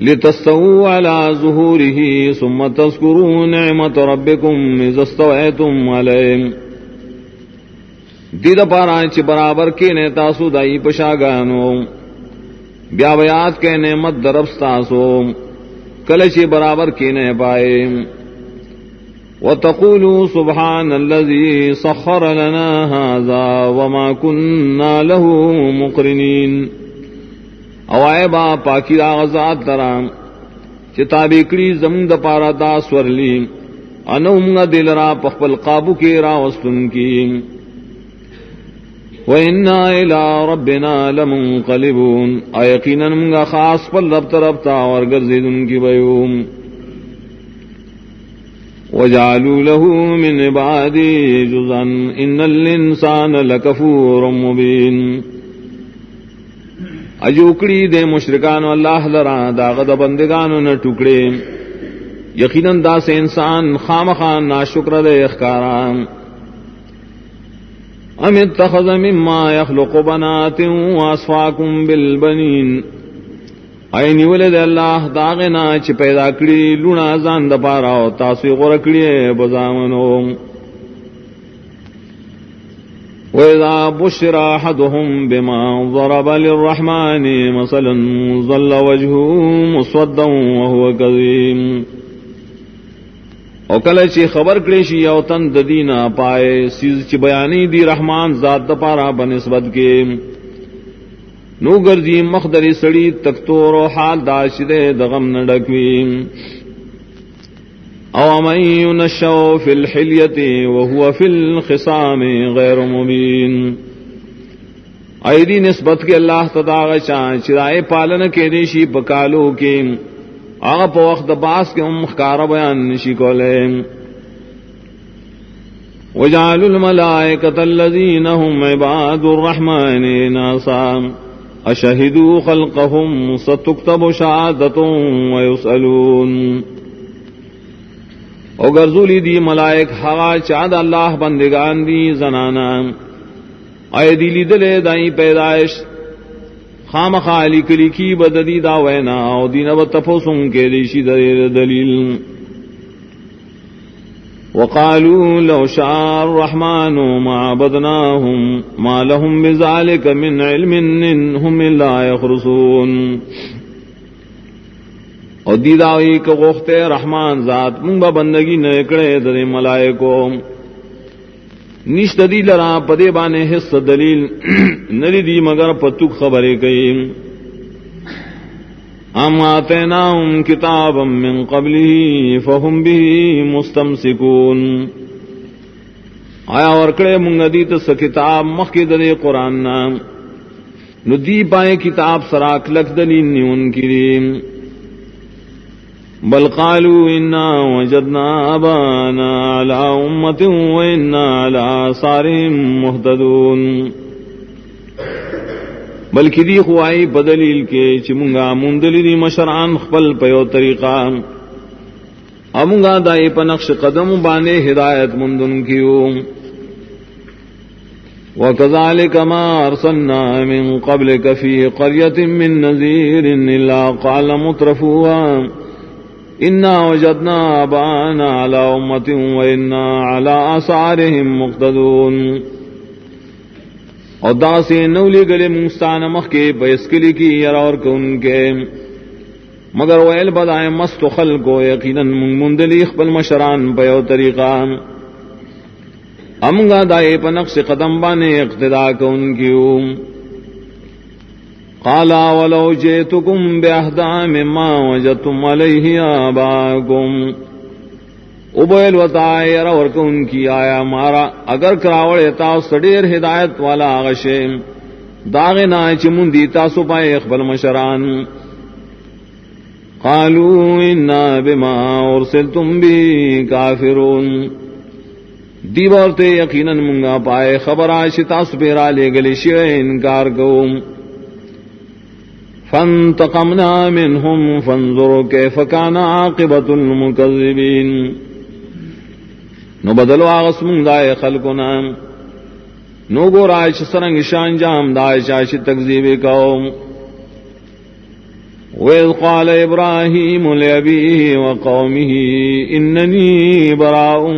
لتستووا على ظهوره ثم تذكروا نعمة ربكم إذا استويتم عليه دید پارا چ برابر کے نے تاسو دائی پشا گانو بیا بیات کے نعمت دربس تاسو کل برابر کے نے پائے۔ وتقولوا سبحان الذي سخر لنا هذا وما كنا له مقرنين۔ اوائے با پاکی آغازات درام چتابی کڑی زمین د پارا دا سورلی۔ انہم دل را پخپل قابو کے را وستن کی۔ وَإِنَّا إِلَىٰ رَبِّنَا لَمُنْقَلِبُونَ اَيَقِينًا مُنْگا خاص پل رب تربتا ورگر زیدن کی بیوم۔ وَجَعَلُوا لَهُ مِنْ عِبَادِي جُزًا إِنَّ الْإِنسَانَ لَكَفُورٌ مُبِينٌ۔ اجوکڑی دے مشرکان اللہ لرا داغد بندگانو نہ ٹکڑے۔ یقیناً دا سے انسان خام خان ناشکر دے اخکاران۔ ام اتخذ مما يخلق بنات واسفاكم بالبنين اینی ولد اللہ داغنا چ پیدا کړی لونا ځان د پاره او تاسو غره کړی بزامنو وإذا بشر أحدهم بما ضرب للرحمن مثلا ظل وجهه مسودا وهو كظيم او کله چې خبر کړي شي او تن د دینا پائے سیز چې بیانی دی رحمان ذات د پارا بنسبت کې. نو ګرځي مخدري سړی تکتور او حال داشده دغم نډکوي او من ينشو في الحليه وهو في الخصام غير مبين ایدی نسبت کے اللہ تداغ چاہ چرائے پالن کے دیشی پکالو کے آغا پا وقت باس کے ام خکارا بیان نشی کولے۔ وجعلوا الملائكة الذين هم عباد الرحمن ناسا۔ أشهدوا خلقهم ستكتب شهادتهم ويسألون او گرزولی دی ملائک حقا چاد اللہ بندگان دی زنانا۔ اے دیلی دلے دائی پیدائش۔ خام خالی کلی کی بددی دا وینا او دین اب تفوسن کے دیشی دیر دلیل. وقالوا لو شاء الرحمن ما عبدناهم ما لهم بذلك من علم انهم لا يخرصون. او دی داوی کہ غخت رحمان ذات من با بندگی نکڑے در ملائکو. نشت دی لرا پدے بانے حص دلیل نری دی مگر پتک خبرے کئی۔ ام آتیناہم کتابا من قبلی فہم بھی مستمسکون۔ آیا ورکڑے منگ دیت س کتاب مخی دے قرآن نام۔ نو دی پائے کتاب سراک لک دلیل نیون کریم بل قالوا إنا وجدنا أبانا على أمة وإنا على صارهم مهتدون. بلکہ دی خوائی بدلیل کے چمنگا مندلی دی مشران خپل پیو طریقہ. امنگا دائی پنقش قدم بانے ہدایت مندن کیو وكذلك ما أرسلنا من قبلك في قرية من نذير إلا قال مترفوها. انا وجدنا ابانا على امه وانا على اثارهم مقتدون اور دا سے نولی گلے مستان مخ کے بیسکلی کی یر اور کن کے مگر ویل بدائے مست خل کو یقینا مندلی اخبل مشران پیو طریقہ امگا دائے پنقش قدم بانے اقتدا کو ان کی قالا ولو جئتكم بأهدا مما وجدتم عليه آباكم ابیل وطائے اور ان کی آیا مارا، اگر کراوڑے تا سڈیر ہدایت والا غشے داغ نا چمن دی تاسو پائے اخبل مشران. قالوا انا بما ارسلتم بی کافرون. دی بورتے یقینا منگا پائے، خبر آش تاسو پیرا لے گلی شیئے انکار کوم. فانتقمنا منهم فانظروا كيف كان عاقبة المكذبين. نو بدلو آغس من دائے خلقنا. نو گو رائش سرنگ شان جام دائے چاش تکذیب قوم. وَإِذْ قَالَ إِبْرَاهِيمُ لِأَبِيهِ وَقَوْمِهِ إِنَّنِي بَرَاءٌ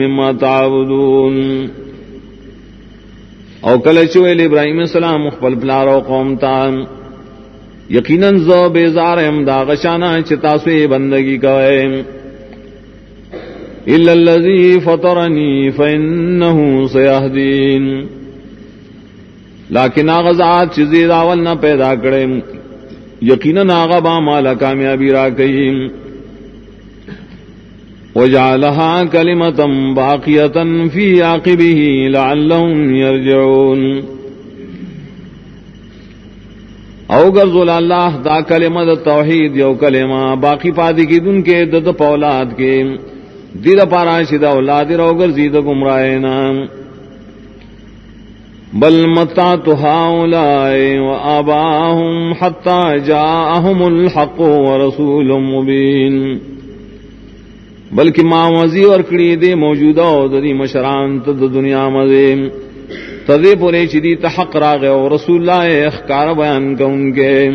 مِّمَّا تَعْبُدُونَ. او کلچو ابراہیم السلام مخبل پلارو قوم تام یقیناً زو بیزار ام دا غشانا چتاسوی بندگی کوئے. الا الذي فطرني فانه سيهدين لیکن اغزاد چیزی داول نہ پیدا کرے، یقینا آغا با مالا کامیابی را کئی. وجعلها كلمة باقية في عقبه لعلهم يرجعون او گرزول اللہ دا کلمہ دا توحید یو کلمہ باقی پادی کی دن کے دد پولاد کے دیر پارا شدہ اولاد رو گرزی گرزید گمرائینا بل متا تو ہاؤلائے و آباہم حتی جاہم الحق و رسول مبین بلکہ ماں وزی اور کڑی دے موجودہ دری مشران تد دنیا مزیم تدے پورے چدی تحق راغ اور رسول اللہ اخکار بیان کا ان کے۔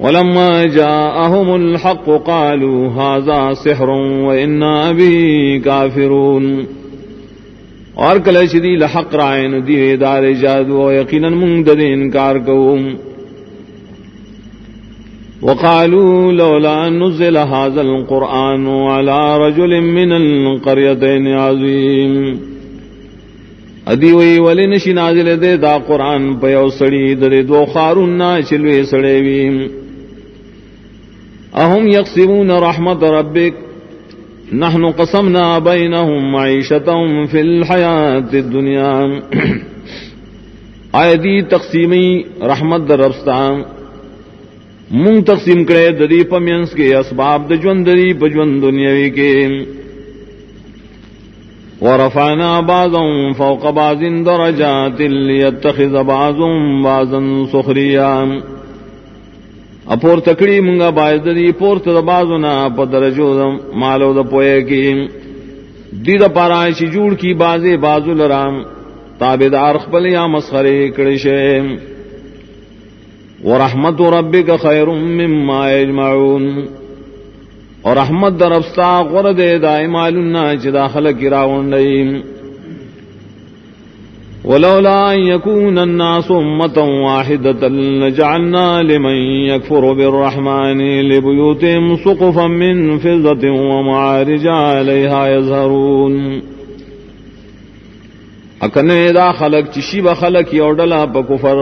ولما جاءهم الحق قالوا هذا سحر وإنا به كافرون اور کل شدی لحق رائن دی دار جادو و یقینا من دد انکار کو وقالوا لولا نزل هذا القرآن على رجل من القريتين عظيم۔ ادی وی ولی نشی نازل دے دا قرآن پیو سڑی دے دو خارون نا چلوے سڑے وی. اہم یقسمون رحمت ربک، نحن قسمنا بینہم معیشتهم فی الحیات الدنیا. آئے دی تقسیمی رحمت در ربستان. مون تقسیم کرے دری پمینس کے اسباب دجون دری پجون دنیاوی کے. ورفعنا بعضهم فوق بعض درجات ليتخذ بعضهم بعضا سخريا. اپور تکڑی منگا باعث دی، پور تو بازو نا پ درجو مالو د پوئے کی. دی د پارا شی جوڑ کی بازے بازو لرام. تابے دار خپل یا مسخرے کڑی شے. ورحمت ربک خیر مما یجمعون اور احمد در افستا غر دے دائے معلومنا چ داخل کی راون ولولا ان يكون الناس امه واحده لجعلنا لمن يكفر بالرحمن لبيوتهم سقفا من فضه ومعارج عليها يظهرون اکنے دا خلق چشی بخلق یوڈلا پا بکفر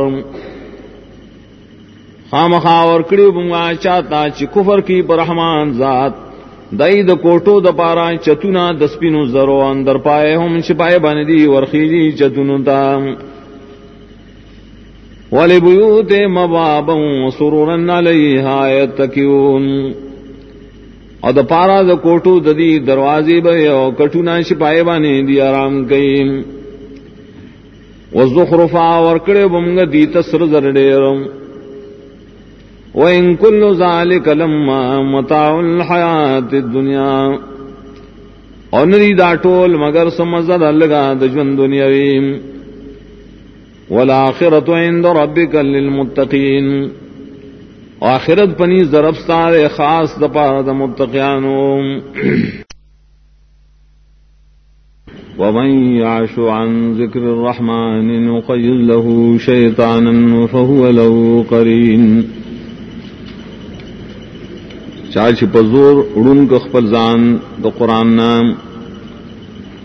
خام خاور کڑی بنگا چاہتا چی کفر کی برحمان ذات. دئی د کوٹو د پارا چتونا دسپینو زرو اندر پائے ہم، چھپائے بن دی ورخیجی چتونو تا. ولی بیوت مبابا سرورن علیہا یتکیون. او د پارا د کوٹو د دی دروازی بے او کٹونا چھپائے بانے دی آرام کئیم وزخرفا ورکڑے بمگا دی تسر زردیرم وَإِن كُلُّ ذَلِكَ لَمَّا مَتَاعُ الْحَيَاةِ الدُّنْيَا۔ اور نری دا ٹول مگر سمزد لگا دجون دنیاوی۔ والآخرت عند ربك للمتقین آخرت پنی ضربستار خاص دپار د متقیانو۔ ومن يعش عن ذكر الرحمن نقيض له شيطانا فهو له قرين۔ چاچ پزور اڑن کو خپل زان د قران نام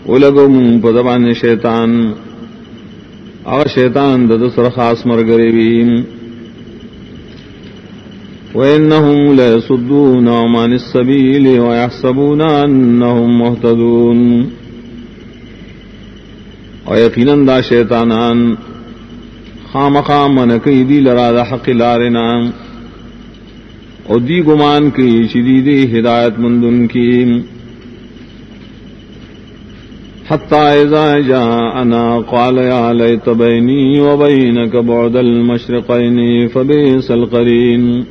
ولګو مون په شیطان. او شیطان د سر خاص مرګري ویم وإنهم ليصدون عن السبيل ويحسبون أنهم مهتدون. ويقينا دا شيطانان خام خام منکی دی لرا دا حق لارنا او دی گمان کی، شدید ہدایت مندن کی۔ حتى إذا جاءنا قال يا ليت بيني وبينك بعد المشرقين فبئس القرين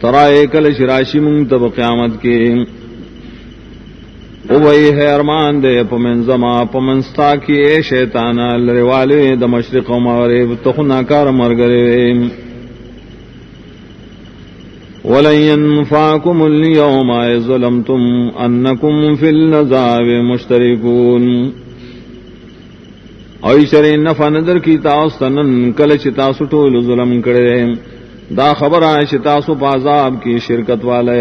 ترائے کل شراشی منگ تب قیامت کے۔ او بھائی ہے ارمان دے، پمن زما پمنستا کی اے شیطانا لرے والے د مشرق و مغرب تخنا مر گرے ولن ينفعكم اليوم إذ ظلمتم أنكم في النزاب مشتركون. اوئی شرین نفع نظر کی تاستنن کل چتا سٹو ظلم کرے دا خبر آئے شتاسو پازاب کی شرکت والے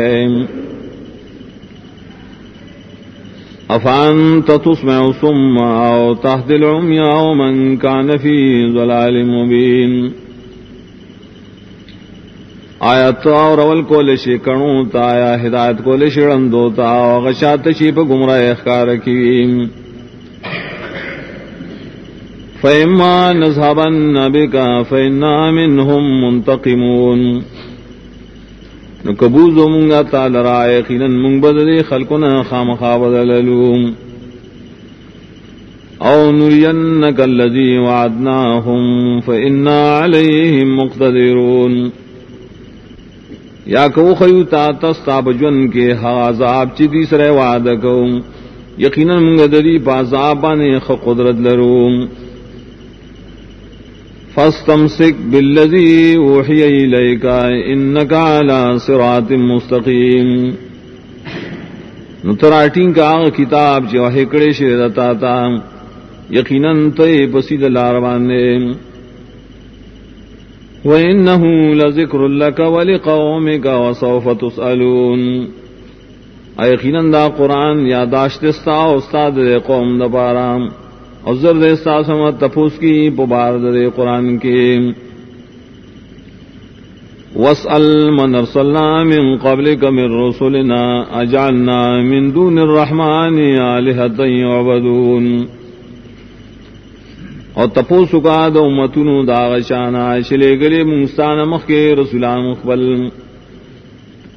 افان تسمع سم او تحت العمي او من كان في ضلال مبين آیا تو اور اول کو لشی کنو تا، آیا ہدایت کو لشی رندو تا غشات شیپ گمراہ اخکار کی۔ فإما نذهبن بك فإنا منهم منتقمون۔ نکبوز منگا تعالی را یقینا من بدل خلقنا خامخا بدللو او نرینك الذي وعدناهم فإنا عليهم مقتدرون۔ یا کو خیوتا تستاب جن کے حاضاب چی دیسر وعد کو یقینا منگا دری پازابان خ قدرت لروم فاستمسك بالذي اوحي اليك انك على صراط مستقيم نتراٹین کا کتاب جو ہکڑے شیرتا تا. یقیناً تے پسید لاروانے وَإِنَّهُ لَذِكْرٌ لَكَ وَلِقَوْمِكَ وَسَوْفَ تُسْأَلُونَ یقیناً دا قرآن یاداشت استا استاد دے قوم دا دپارام ازر دے ساسمت تپوس کی پبار دے قرآن کی واسأل من ارسلنا من قبلك من رسلنا اجعلنا من دون الرحمن آلهة يعبدون اور تپو سکا دو متنو داغ شانا چلے گلے منگستان مخ کے رسولان مقبل۔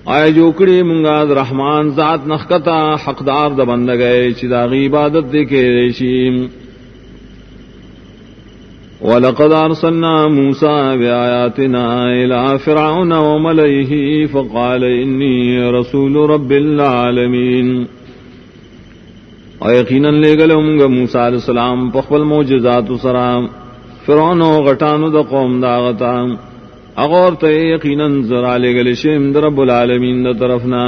آئے جوکڑی منگا رحمان ذات نخکتا حقدار د بند گئے چداغی عبادت دے کے ریشیم ولقد أرسلنا موسى بآياتنا إلى فرعون وملئه فقال إني رسول رب العالمين۔ او یقینا لے ويقينا لقلهم موسى عليه السلام فقبل موجزات سرام فرعون و وغتان دا قوم داغتا اغور تے یقینا زرا لگل شیم در رب العالمین دا طرفنا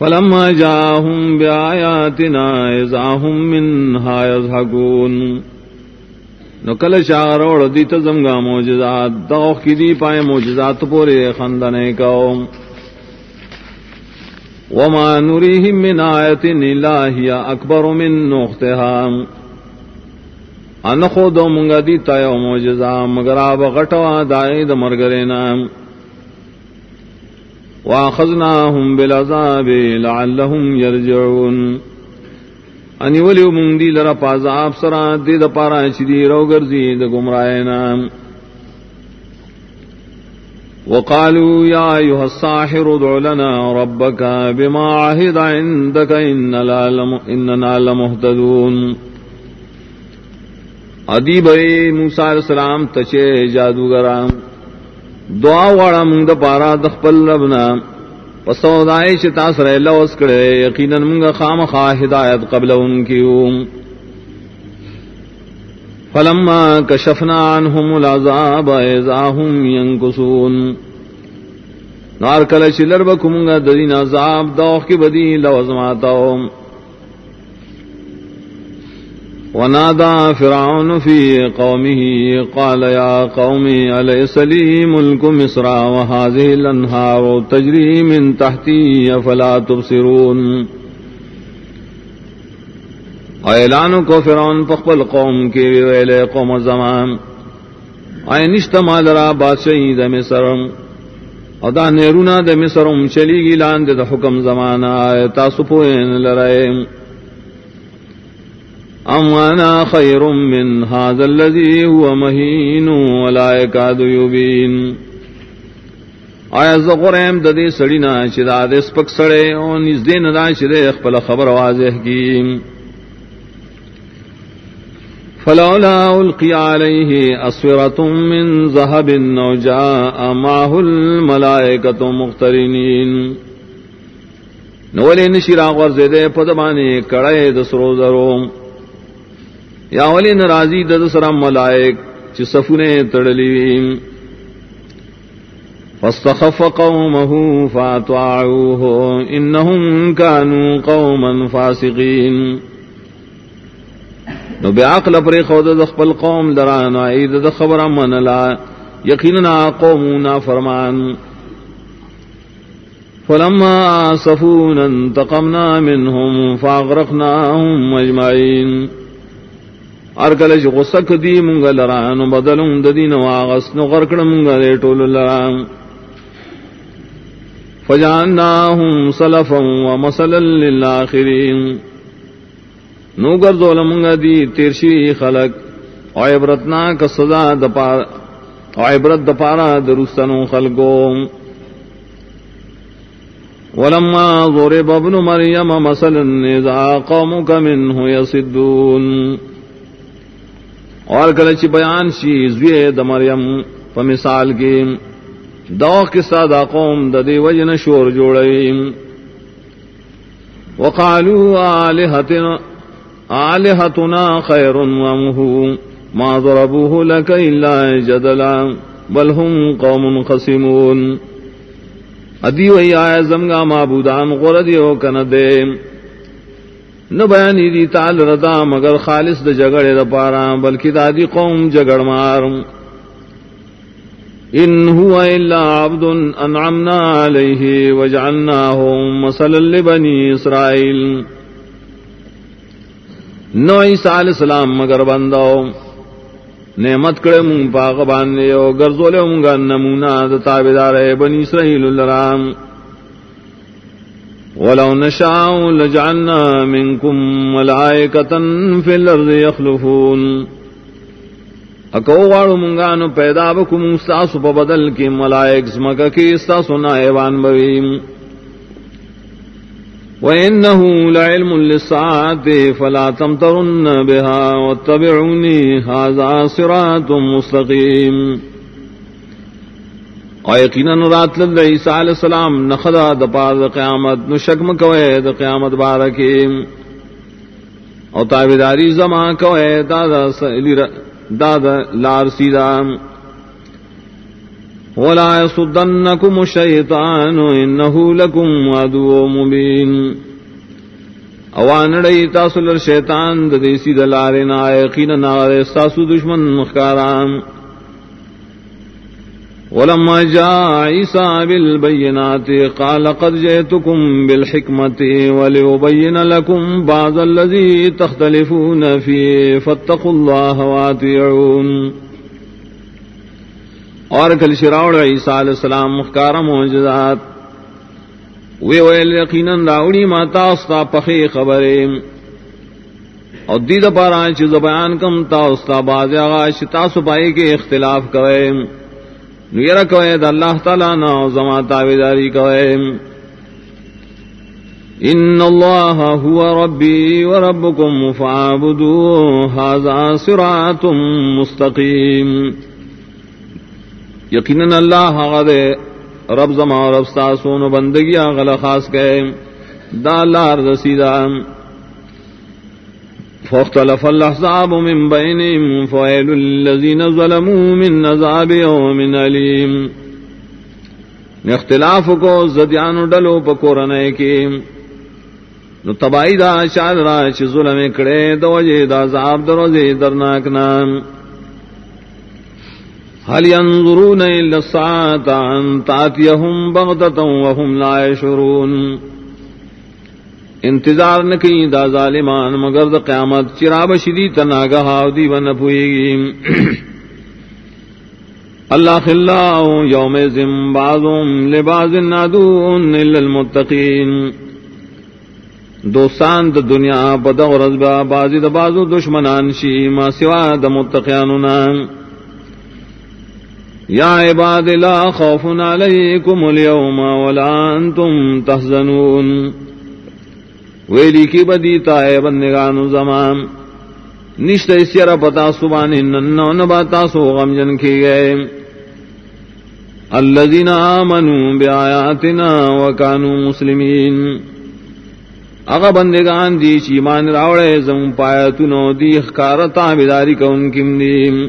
فلما جاءهم بآياتنا إذا هم منها يضحكون نو کل شاروڑ دی تزمگا موجزات دوخ کی دی پائے موجزات پورے خندنے کو وما نريهم من آية إلا هي أكبر من نختها. ان خود منگا دی تایو موجزا مگر آب غٹوا دائی دا مرگرینا. واخذناهم بالعذاب لعلهم يرجعون. انی ولی مونگ دی لرا پازاب سرا، دی دا پارا چی رو گرزی دا گمرائینا وقالوا يا أيها الساحر ادع لنا ربك بما عهد عندك إننا لمهتدون. ادیب موسیٰ علیہ السلام تچے جادوگرام دعا واڑا منگ پارا دخپل ربنا. پسودائے چتاس رہ لوس کرے، یقینا منگ خام خواہ ہدایت قبل ان کی فلما كشفنا عنهم العذاب اذا هم ينكسون نار کل چلر بکمگا ددین عذاب دوخ کی بدی لوزماتا ونادى فرعون في قومه قال يا قوم أليس لي ملك مصر وهذه الأنهار تجري من تحتي فلا تبصرون۔ اعلان کو فرعون پخبل قوم کی ویلے قوم زمان اے نشتما لرا بادشاہی د مصر۔ ادا نیرونا د مصر چلی گی لان د حکم زمانہ۔ تاسو پوین لرائے ام انا خیر من هذا الذي هو مهين ولا يكاد يبين آیا زغرم د دې سړی نه چې دا د سپک سړی او نږدې نه دا چې د خپل خبر واضح کی۔ فلولا القي عليه اسوره من ذهب او جاء معه الملائكه مقترنين. نو ولې نشي راغور زده په دمانه کړه د سرو زرو یا ولی ناراضی د سره ملائک چې صفونه تړلې فاستخف قومه فاطاعوه انهم كانوا قوما فاسقين. نو بیا عقل پر خود د خپل قوم دران اید د خبره منلا یقینا قومنا فرمان. فلما صفونا انتقمنا منهم فاغرقناهم اجمعين ارکل چې غصه کدی مونږ لرانو بدلون د دین واغس نو غرکړه مونږ دې ټول لران فجعلناهم سلفا ومثلا للآخرين نو ګرځول مونږ دي تیرشي خلق. او عبرتنا ک سزا د پار او عبرت د پارا درستنو خلقو. ولما ضرب ابن مريم مثلا اذا قومك منه يصدون. اور کلچ بیان شی زوی د مریم په مثال کې. دا قصہ دا قوم د دی وجن شور جوړی وقالوا الہتنا الہتنا خیر ومهو ما ضربوه لك الا جدلا بل هم قوم خصمون. ادی وی آیا زمگا معبودان غردی او کندیم نہ بیانی دی تال ردا مگر خالص د جگڑے دا پارا، بلکہ دادی قوم جگڑ مار. ان هو الا عبد انعمنا عليه وجعلناه مثلا لبني اسرائيل نو عیسی علیہ السلام مگر بندو نعمت کڑے مون پاک باندے او گرزولے مونگا گا نمونہ د تابعدار بنی اسرائیل الرام۔ ولو نشاء لجعلنا منكم ملائكة في الأرض يخلفون۔ اکو غاڑو منگانو پیدا بکم استاسو پا بدل کی ملائک زمکا کی استاسو نائبان بویم۔ وَإِنَّهُ لَعِلْمٌ لِلسَّاعَةِ فَلَا تَمْتَرُنَّ بِهَا وَاتَّبِعُونِي هَذَا صِرَاطٌ مُسْتَقِيمٌ۔ او یقینا رات لل عیسی علیہ السلام نخدا د پاز قیامت نو شکم کوے قیامت بارکی او تابیداری زما کوے دادا سلی دادا لار سیدا ولا يصدنكم الشيطان انه لكم عدو مبين. اوان ڈئی تاسل شیطان د دیسی دلارنا یقینا نار ساسو دشمن مخکارام ولما جاء عيسى بالبينات قال قد جئتكم بالحكمة ولأبين لكم بعض الذي تختلفون فيه، فاتقوا الله واتعون اور کل شراؤڑ عیسیٰ علیہ السلام مخکار موجزات وی ویل یقینا راوڑی ماتا استا پخی خبریں اور دید پارا چیز بیان کم تا استا باز آغا شتا سپائی کے اختلاف کوئے نیر کوئے دا اللہ تعالیٰ نا زما تابداری کوئے ان اللہ هو ربی و ربکم فعبدو حازا صراط مستقیم۔ یقینا اللہ غد رب زما و رب ساسون بندگی آغل خاص گئے دا اللہ رسیدہ فاختلف الأحزاب من بينهم فويل الذين ظلموا من عذاب يوم أليم اختلاف کو زدیانو ڈلو پکورنے کی نو تبائی دا چال را چ ظلم کڑے دو جے دا عذاب دروزے درناک نام هل ينظرون الا الساعه ان تاتيهم بغته وهم لا يشعرون؟ انتظار نکی دا ظالمان مگر دا قیامت چراب شدی تناگہ دی ون پوئی اللہ خلا یوم زم بازم لباز نادون المتقین۔ دوستان دا دنیا پدا رزبا بازی دا بازو دشمنان شی ما سوا دا متقیانونا۔ یا عباد، لا خوف علیکم اليوم ولا انتم تحزنون. ویلی کی بدی تائے بندگانو زمان. نشت اسیر پتا سبان ننو نباتا سو غم جن کی گئے. الذین آمنوا بیااتنا وکانو مسلمین. اغا بندگان دی چیمان راوڑے زم پایتنو دی اخکارتا بیداری کون کم دیم.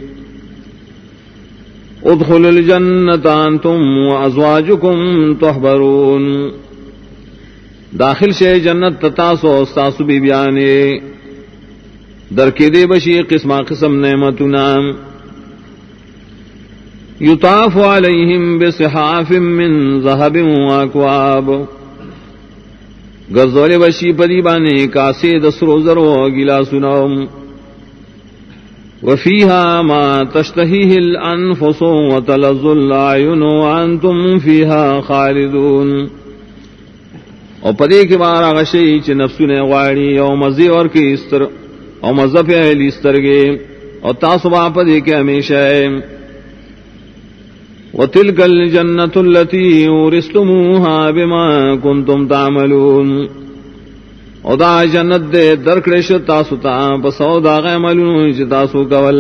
ادخل الجنتان تم و ازواجکم تحبرون۔ داخل سے جنت تاسو ساسو بی بیانے۔ در کے دے بشی قسم قسم نعمت نام یطاف علیہم بصحاف من ذہب و اکواب۔ گزول بشی پدی بانے کاسے دسرو زرو گلا سنوم وفيها ما تشتهيه الأنفس وتلظ العين وأنتم فيها خالدون. او پدے کے بار آغشی چ نفسو نے غاڑی او مزے اور کی استر او مذہب اہلی استرگے او تاسو با پدے کے ہمیشہ ہے وتلك الجنة التي ورثتموها بما كنتم تعملون. او دا جنت دے درکڑش تاسو تا پسو دا غی غیملون چ تاسو کول.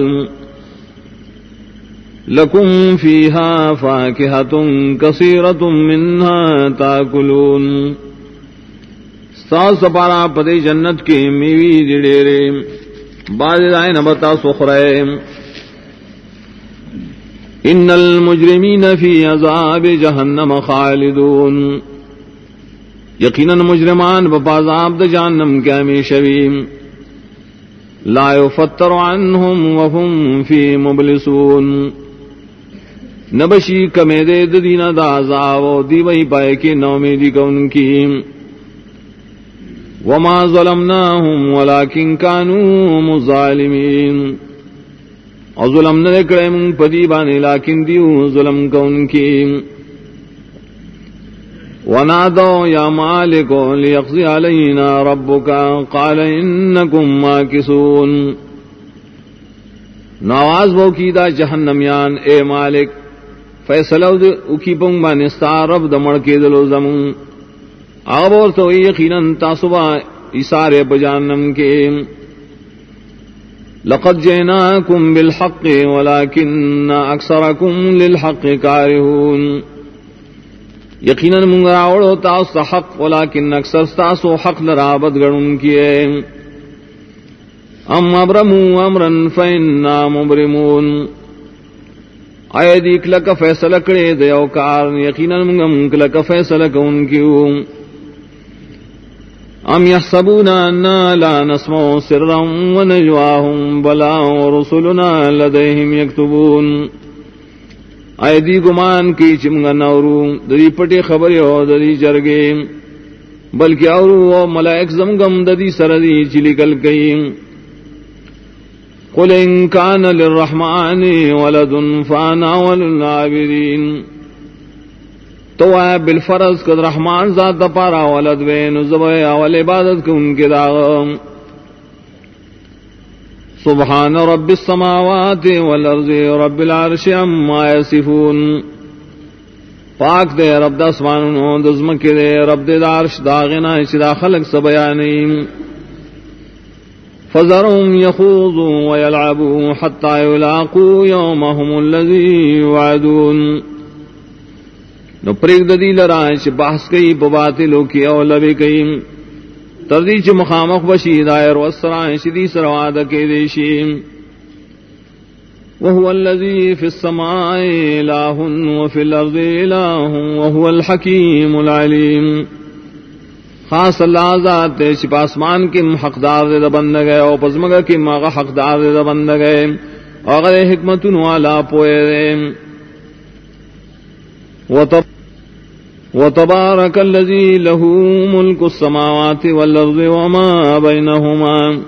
لکم فیها فاکہة کثیرة منها تاکلون. ساس سپارا پدے جنت کے میوی جڑے باز دائیں نبتا سخرے ان المجرمین فی عذاب جہنم خالدون. یقینا مجرمان بپازاب د جہنم کے ہمیشویم لا يفتر عنهم وهم في مبلسون۔ نبشی کمے دے دینا دا عذاب دی وہی پائے کہ نومیدی کا ان کی۔ وما ظلمناهم ولكن كانوا مظالمين او ظلم نہ کرے من پدی بانے، لیکن دیو ظلم کون کی۔ ونادوا يا مالك ليقضي علينا ربك قال انكم ماكثون نواز وہ کی دا جہنمیان، اے مالک، فیصلہ اکی پنگ بانستا رب دمڑ کے دلو زمون۔ آبور تو یقیناً تاسبا اشارے بجانم کے۔ لقد جئناكم بالحق ولكن اكثركم للحق كارهون یقینا منگرا اوڑو تاس حق ولكن اکثر تاسو حق لرابت گڑن کیے۔ ام ابرموا امرا فإنا مبرمون۔ آئے دیکھ لک فیصلہ کرے دیو کار یقینا منگم لک فیصلہ کون کیوں۔ ام يحسبون أننا لا نسمع سرا ونجواهم بلا ورسلنا لديهم يكتبون ایدی گمان کی چمگا نورو دری پٹی خبری ہو دری جرگے۔ بلکہ اورو و ملائک زمگم، ددی سردی چلی کل گئی۔ قل ان کان للرحمن ولد فانا وللعابدین۔ تو آیا بالفرض کد رحمان ذات دا پارا ولد وے نزب اول عبادت کو ان کے داغ سبحان رب السماوات والارض رب العرش اما یصفون پاک دے رب دا اسمانونو دزم کے دے رب دے دارش داغنا چدا خلق سبیانیم فذرهم يخوضوا ويلعبوا حتى يلاقوا يومهم الذي يوعدون نو پریک ددی لرائش بحث کئی بباتی لوکی او لبی کئی تردی چ مخامخ بشی دائر وسرائیں شدی سرواد کے دیشیم وهو الذي في السماء إله وفي الأرض إله وهو الحكيم العليم خاص اللہ ذات تے چپ آسمان کی حقدار دے بند گئے او پزمگا کی ماغا حقدار دے بند گئے۔ اگر حکمت والا پوئے دے۔ وتبارك الذي له ملك السماوات والأرض وما بينهما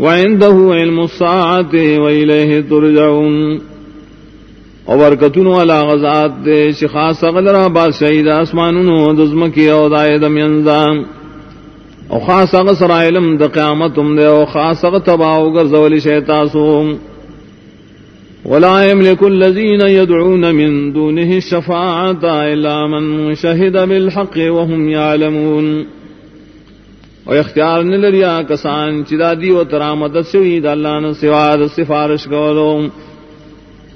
وعنده علم الساعة وإليه ترجعون. وبركتون على غزات دي شخاص غلرا بادشاہی دا اسمانونو دزمکی او دائے دم او خاص غسر علم دا قیامتم دے، او خاص غتباو گرزولی شیطاسوم ولا يملك الذين يدعون من دونه الشفاعة إلا من شهد بالحق وهم يعلمون. اختیار نلریا کسان چدا دی و ترامت سوی دا اللہ سوا سفارش کرو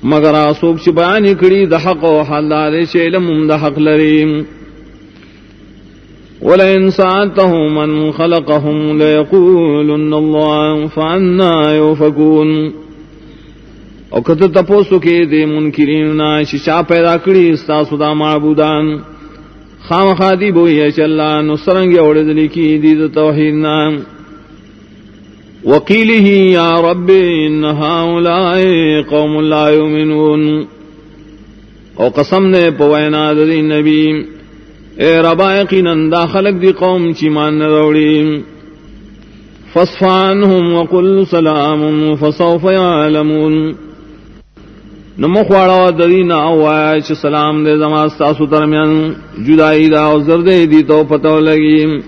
مگر آسوک چی بیانی کری دا حق و حال دارے چی علم دا حق لریم. ولئن سعتهم من خلقهم ليقولن الله فعنا يوفكون. او کته تپوسو کې دې منکرین نا ششا پیدا کړی استا سودا معبودان. خام خادی بو یا چلا نو سرنګ اورې دلی کی دې توحید نام وقیله یا رب ان هؤلاء قوم لا يؤمنون او قسم نے پوینا د نبی. اے ربا یقینا دا خلق دی قوم چی مان روڑی فصفانهم وقل سلام فسوف يعلمون. نمخواڑا درینا اوایا چ سلام دے زما تاسو درمیان جدائی دا او زردے دی تو پتہ لگی۔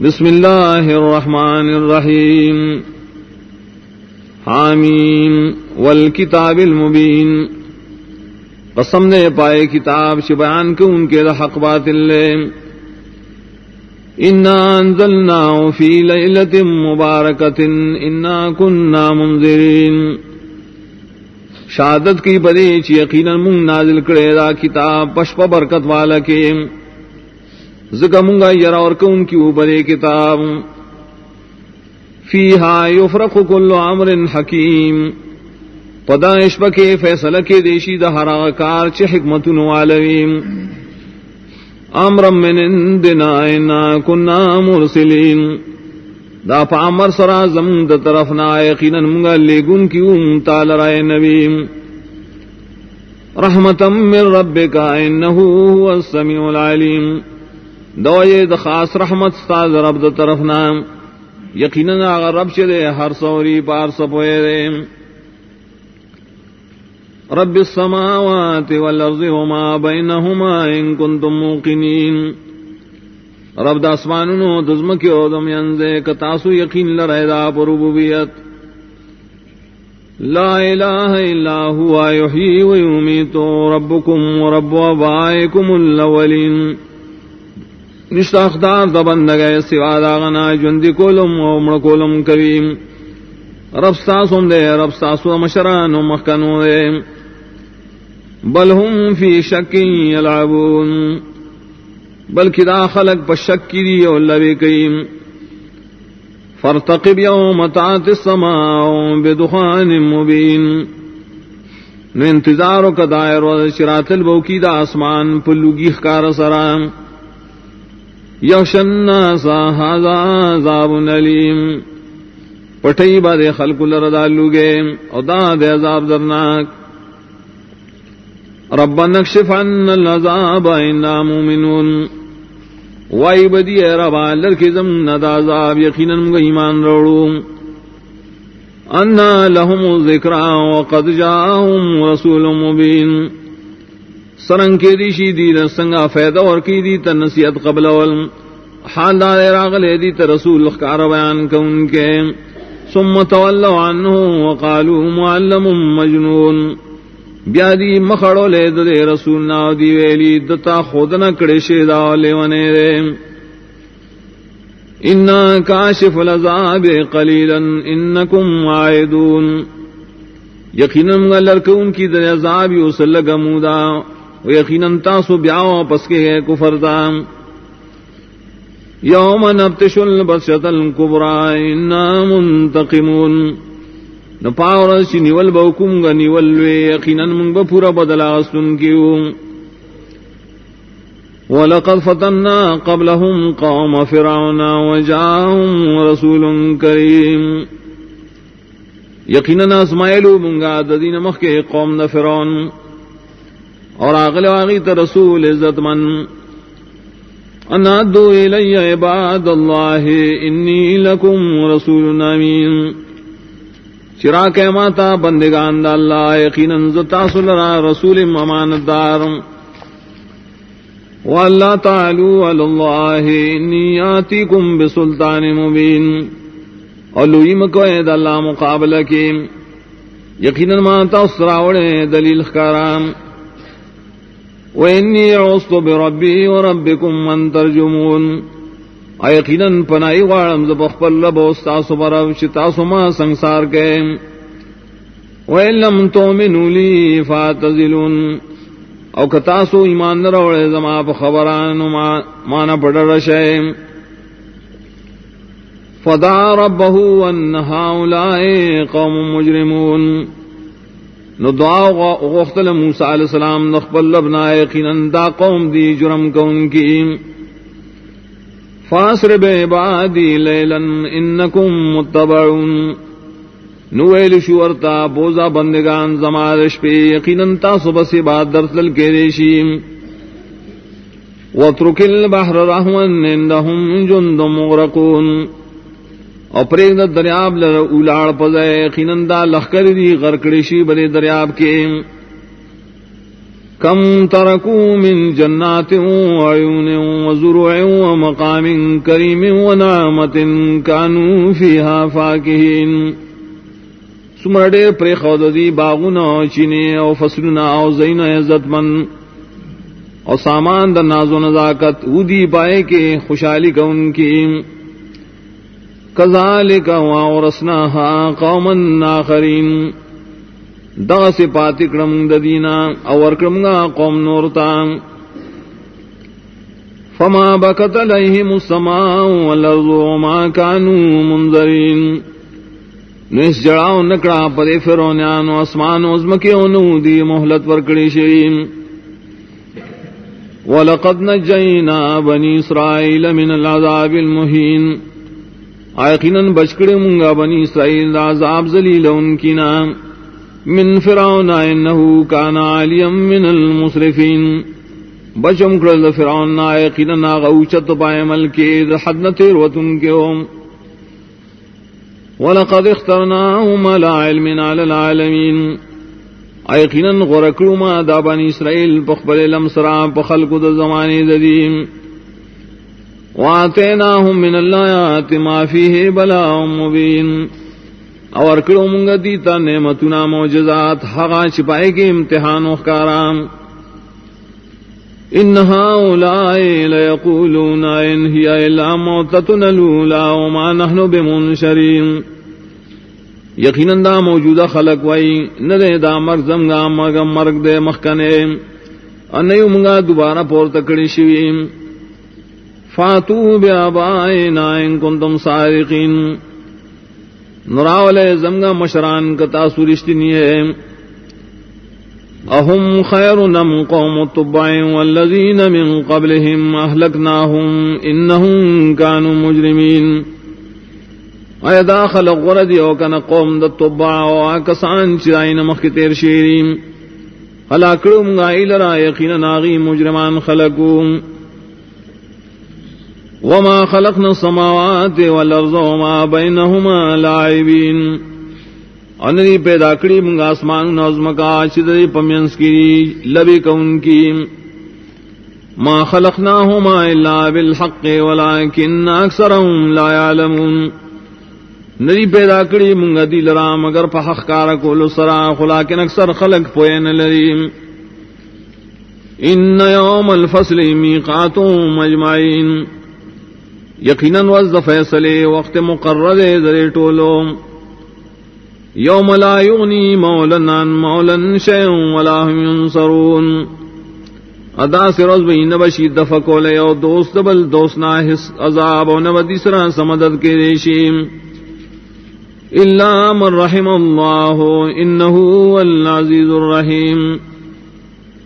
بسم اللہ الرحمن الرحیم۔ حامیم۔ والکتاب المبین۔ قسم نے پائے کتاب سے بیان کہ ان کے حق باطل لے۔ انا انزلنا في ليلة مباركة انا كنا منذرين۔ شہادت کی بدی چی یقینا من نازل کرے دا کتاب، پشپ برکت والا کے۔ زکا منگا یرا اور کون کی اوبرے کتاب۔ فیہا یفرق کل عمر حکیم۔ پدا اشپا کے فیصلہ کے دیشی دا ہرا کار چی حکمت والویم۔ امرم من عندنا انا كنا مرسلين. دا پامر سرا زم د طرف نا یقینا منگا لگن کی ام تال رائے نبی. رحمتم من ربک انه هو السمیع العلیم. دو یہ د خاص رحمت استاد رب د طرف نا. یقینا رب چلے ہر سوری پار سپوئے دے. رب السماوات والارض وما بينهما ان كنتم موقنين. رب د اسمانونو دزمکی او دم ینزے کتاسو یقین لرائدہ پر ربوبیت. لا الہ الا هو یحیی و یمیت ربکم و رب ابائکم الاولین. نشتا اخدار دا بندگئے سوا داغنا جندی کولم و مڑکولم کریم. رب ستاسم دے، رب ستاسو مشران و مخکنو دے. بل هم فی شک یلعبون، بلکہ دا خلق پر شک کی دی اور لبی کئیم فرتقب یوم تات السماء بدخان مبین۔ نو انتظارو کا دائر و شرات البوکی دا آسمان پلوگی خکار سرام۔ یوشن ناسا حاضا عذاب علیم پٹھئی با دے خلق لردالو گے او دا دے عذاب درناک۔ رب نکشف عنا العذاب، انا مومنون. وائی بدی اے ربا لرکی زم ندا عذاب، یقینا مگا ایمان روڑو انا لهم ذکرا وقد جاءهم رسول مبین. سرنگ کے دیشی دی سنگا فیدہ اور کی دی تنسیت قبل اول. حال دار راغلے دی رسول اخکار بیان کن کے. ثم تولوا عنه وقالوا معلم مجنون. بیا دی مخڑو لے دے رسول نا دی ویلی دتا خود نہ کڑے شیدا لے ونے رے ان کاشف العذاب قلیلا انکم عائدون. یقینا غلر کون کی در عذاب یوسل گمودا و یقینا تاسو بیا پس کے کفر دا. یوم نبتش البسط الكبرى، انا منتقمون. نپاور چی نیول بوکم گا نیول وی یقینا من بپورا بدلا سن کیو۔ ولقد فتنا قبلهم قوم فرعون وجاءهم رسول کریم یقینا اسماعیل منگا ددین مخ کے قوم دا فرعون۔ اور اگلے واغی تے رسول عزت من۔ انا دو الی عباد اللہ، انی لکم رسول امین۔ چرا کے ماتا بندگان دا اللہ، یقیناً زتا سلرا رسول امانت دار واللہ تعالو علی اللہ انی آتیکم بسلطان مبین. اور مکوئے دا اللہ مقابلہ کی. یقیناً ماتا اسراوڑے دلیل خکارام وَإِنِّي عُصْتُ بِرَبِّي وَرَبِّكُمْ مَنْ تَرْجُمُونَ. یقیناً پنائی غارم ز بخپل لب استاسو برب چتاسو ما سنسار کے۔ وَإِلَّمْ تُؤْمِنُوا لِي فَاتَزِلُونَ او کتاسو ایمان نروڑے زما پا خبران مانا پڑا رشے۔ فدا ربه ان هؤلاء قوم مجرمون۔ نو دعا غختل موسیٰ علیہ السلام نخبل لبنا یقینا دا قوم دی جرم کون کی فاسر بے عبادی لیلن انکم متبعون۔ نویل شورتا بوزا بندگان زمارش پہ یقینا تاسو بس بعد درسل کے ریشیم وَتْرُكِ الْبَحْرَ رَحْوًا اِنْدَهُمْ جُنْدُ مُغْرَقُونَ۔ اور پریگ دریاب لر اولاڑ پزے خینندا لخکر دی غرکڑی شی بلے دریاب کے۔ کم ترکو من جنات وعیون وزرع ومقام کریم ونعمت کانو فیہا فاکہین سمرڈے پری خود دی باغونا چینے او فصلنا او زین عزت من. او سامان دا نازو نزاکت او دی پائے کے خوشحالی کا ان کی. کذالک واورثناها قوما اخرین دا صفات کرم ددینا اور کرمگا قوم نورتا فما بکت علیہم السماء والارض وما كانوا منذرین. نس جڑاو نکڑا پدے فرونیان و اسمان و ازمکیونو دی محلت ورکڑی شریم ولقد نجینا بنی اسرائیل من العذاب المہین آیقیناً بچکڑے منگا بنی اسرائیل دا عذاب ذلیل ان کی نام. من فرعون انہو کان علیم من المصرفین۔ بچم کرل فرعون آیقیناً آغا اوچت پائے ملکی حد نتیر وطن کے ولقد اخترناهم على علم على العالمين ایقیناً غرکڑو ما دا بنی اسرائیل پخبل لمسرا پخلق دا زمانی ددیم واتیناہم من اللہیات ما فیہ بلاء مبین۔ اور کرو منگا دیتا نعمتنا موجزات حقا چپائے کے امتحان وخکارام انہا اولائی لیقولون ان ہی الا موتتنا لولا وما نحن بمنشرین یقیناً دا موجودہ خلق وائی ندے دا مرگ زمگا مرگ مرگ دے مخکنے انہی منگا دوبارہ پور تکڑی شویم فاتو بآبائنا ان کنتم سارقین نراول زمگا مشران کا کتا سورشتنی ہے۔ اہم خیر نم قوم تبائیں والذین من قبلهم اہلکناہم انہم کانوا مجرمین۔ اے داخل غردی او کن قوم د تبع او کسان چرائن مخ تیر شیریم خلاکڑم گائل را یقین ناغی مجرمان خلقوم۔ وما خلقنا السماوات والارض وما بينهما لاعبين. انری پیدا کری منگا آسمان نظم کا چدری پمینس کی لبی کون کی. ما خلقناهما الا بالحق ولكن اكثرهم لا يعلمون. نری پیدا کری منگا دی لرا مگر پا حق کارا کو لسرا خلاکن اکثر خلق پوین لریم ان یوم الفصل میقاتهم اجمعین. یقیناً وز فیصلے وقت مقرر ذرے ٹولو. یوم لا یغنی مولن مولن شیئن ولا هم ینصرون. ادا سے روز بہی نبشی دفکولے او دوست بل دوست ناحس عذاب او نبدی سرا سمدد کے ریشیم اللہ من رحم اللہ انہو العزیز الرحیم.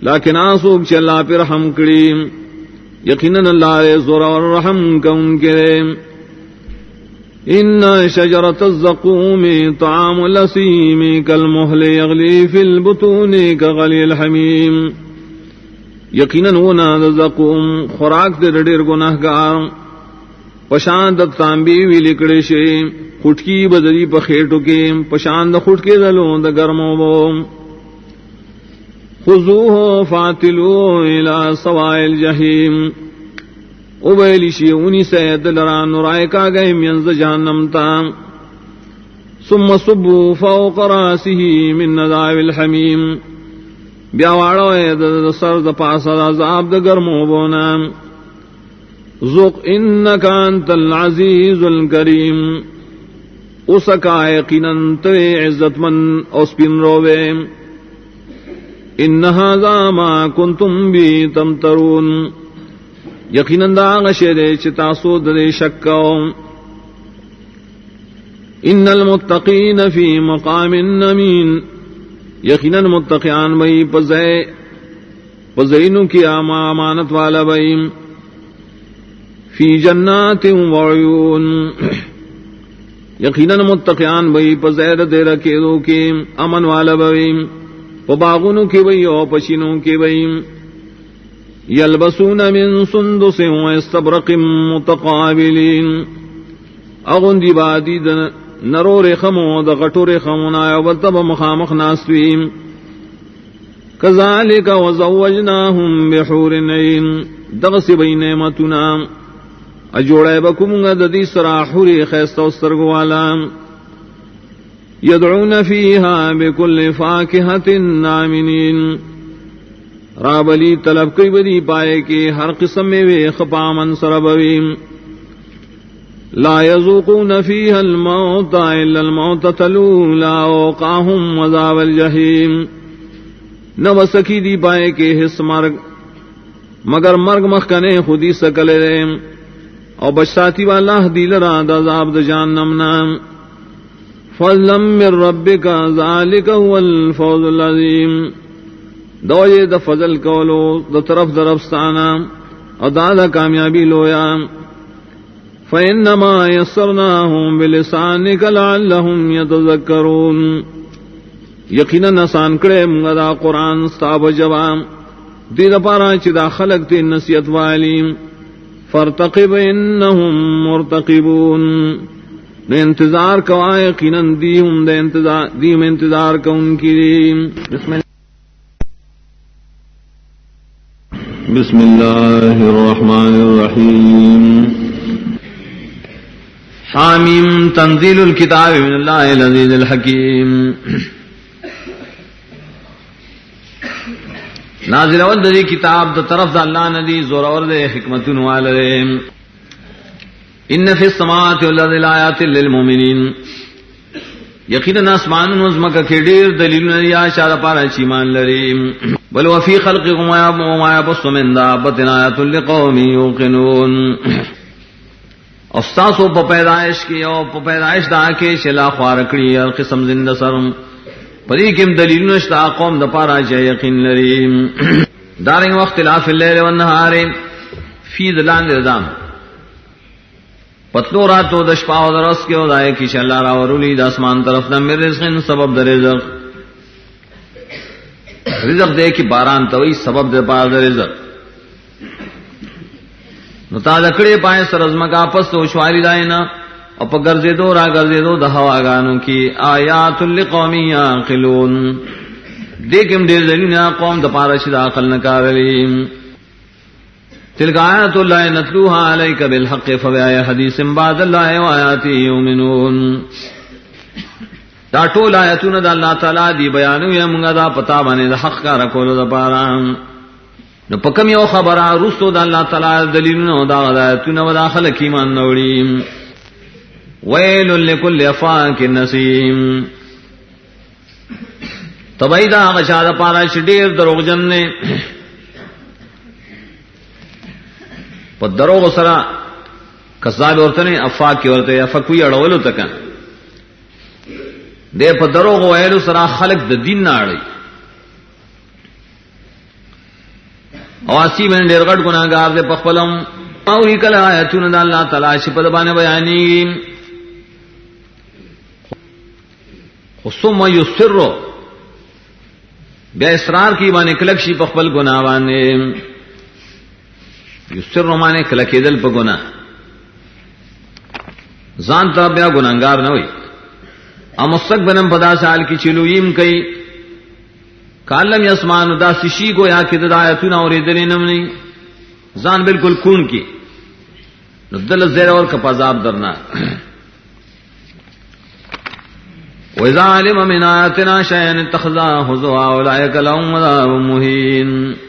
لیکن آسوک چلا پہ رحم کریم. یقیناً اللہ رے زور اور رحم کون کرے ان شجرت الزقوم طعام لسیم کالمحل یغلی فی البطون کغلی الحمیم یقیناً وہ نہ زقوم خوراک دے ڈیر گناہ گار پشاند تانبی وی لکڑے شے۔ خٹکی بدری پخیٹو کے۔ پشاند خٹکے دلو د گرمو بو خذوه فاتلو الى سوائل الجحیم اوبیلی شی اونی سید لران نرائے کا گئے منز جہنم تا. ثم صبو فوق راسه من نذاب الحمیم بیا واڑو د سر د پاس د عذاب د گرمو بونا. ذوق انک انت العزیز الکریم اس کا یقینا تو عزت من اس پن روے. ان هذا ما كنتم بي تمترون. یقینا دا غشے چتاسو دے شکو ان المتقین فی مقام نمین. یقیناً متقیان بئی پزے پزینو کی آما امانت والا بئی فی جنات وعیون یقیناً متقیان بئی پزیر دے رکھے دو کے، امن والا بئی و باغنو کی بئی او پشینوں کی بئی یلبسون من سندس و استبرق متقابلین. اغن بادی دن نرو رخمو د غټو رخمو نا او بل مخامخ ناسویم کذالک وزوجناهم بحور عین دغس بین نعمتنا اجوڑے بکم د دی سرا حوری خیست او سترګو والا يدعون فيها بكل فاكهة نامنين. رابلی طلب کئی بدی پائے کہ ہر قسم میں وے خپامن سربویم. لا يذوقون فيها الموت إلا الموت تلولا وقاهم وذاب الجحيم نو سکی دی پائے کے حس مرگ، مگر مرگ مخکنے خودی سکلے رے او بچاتی والا دی لرا دا عذاب دا جہنم نام. فضلم من ربک، ذالک هو الفوز العظیم. دو یہ دا فضل کولو، دا طرف درفستانا او دا دا کامیابی لویا. فإنما يسرناهم بلسانك لعلهم يتذكرون. یقینا نسان کرے منگا قرآن ستاب جوام دید پارا چی دا خلق تی نصیت والیم فرتقب انہم مرتقبون. دے انتظار کوا یقینا دیہم دے انتظار دیم انتظار کون کی۔ بسم اللہ۔ بسم اللہ الرحمن الرحیم۔ حامیم تنزیل الكتاب من اللہ العزیز الحکیم۔ نازل اول دی کتاب دا طرف دا اللہ ندی زور اور دے حکمت والدے ان فی السماوات والارض لآیات للمؤمنین. یقینا اسمان نظم کا دیر دلیل نیا شاد پارا چیمان لریم بل وفی خلق وما يبص من دابت آیات لقوم یوقنون. استاسو پا پیدائش کی او پا پیدائش دا کے شلا خوار خوارکڑی اور قسم زندہ سرم. پدی کم دلیل نشتا قوم دا پارا چا یقین لریم دارنگ وقت لاف اللیل والنہار فی دلان دردام پتلو راتو دشپا و درس کے او دائے کی شلا را ورولی دا اسمان طرف دا میر رزقین سبب دا رزق. رزق دے کی باران توی سبب دا پار دا رزق. نو تا دکڑے پائے سر ازم کا پس تو شواری دائنا اپ گرزے دو را گرزے دو دہوا گانو کی آیات لقومی یاقلون دیکھم دیر دلینا قوم دپارا شد عقل نکارلیم تلک آیات اللہ نتلوها علیک بالحق فبآئی حدیث بعد اللہ و آیاتی یومنون دا ټول آیاتونه د الله تعالی دی بیانو یا موږ دا پتا باندې د حق کار کولو د پاره نو پکم یو خبره رسو د الله تعالی دلیلونه دا غدایتونه و داخله کی ایمان نوړي ویل لکل افاک نسیم. تبعی دا غشا دا پارا شدیر دروغ جن نے پدرو غسرا کساب عورتیں نے افا کی عورتیں افا کوئی اڑولو تک دے پدرو غو ایلو سرا خلق د دین نہ اڑی۔ اواسی میں ډیر غټ ګناګار دے پخپلم او کل آیتون دا اللہ تعالی شپد باندې بیانی۔ ثم یسرو۔ بیا اسرار کی باندې کلک شي پخپل ګنا باندې یسرو باندې کلک دل په ګنا ځان بیا ګناګار نه وي ام مستقبلم پدا سال کی چلویم کئی. کالم یسمان دا سشی کو یا کہ دایتون اور ادھر نم نہیں زان بالکل کون کی. دل زیر اور کپازاب درنا. وَإِذَا عَلِمَ مِنْ آيَاتِنَا شَيْئًا اتَّخَذَهُ هُزُوًا أُولَئِكَ لَهُمْ عَذَابٌ مُهِينٌ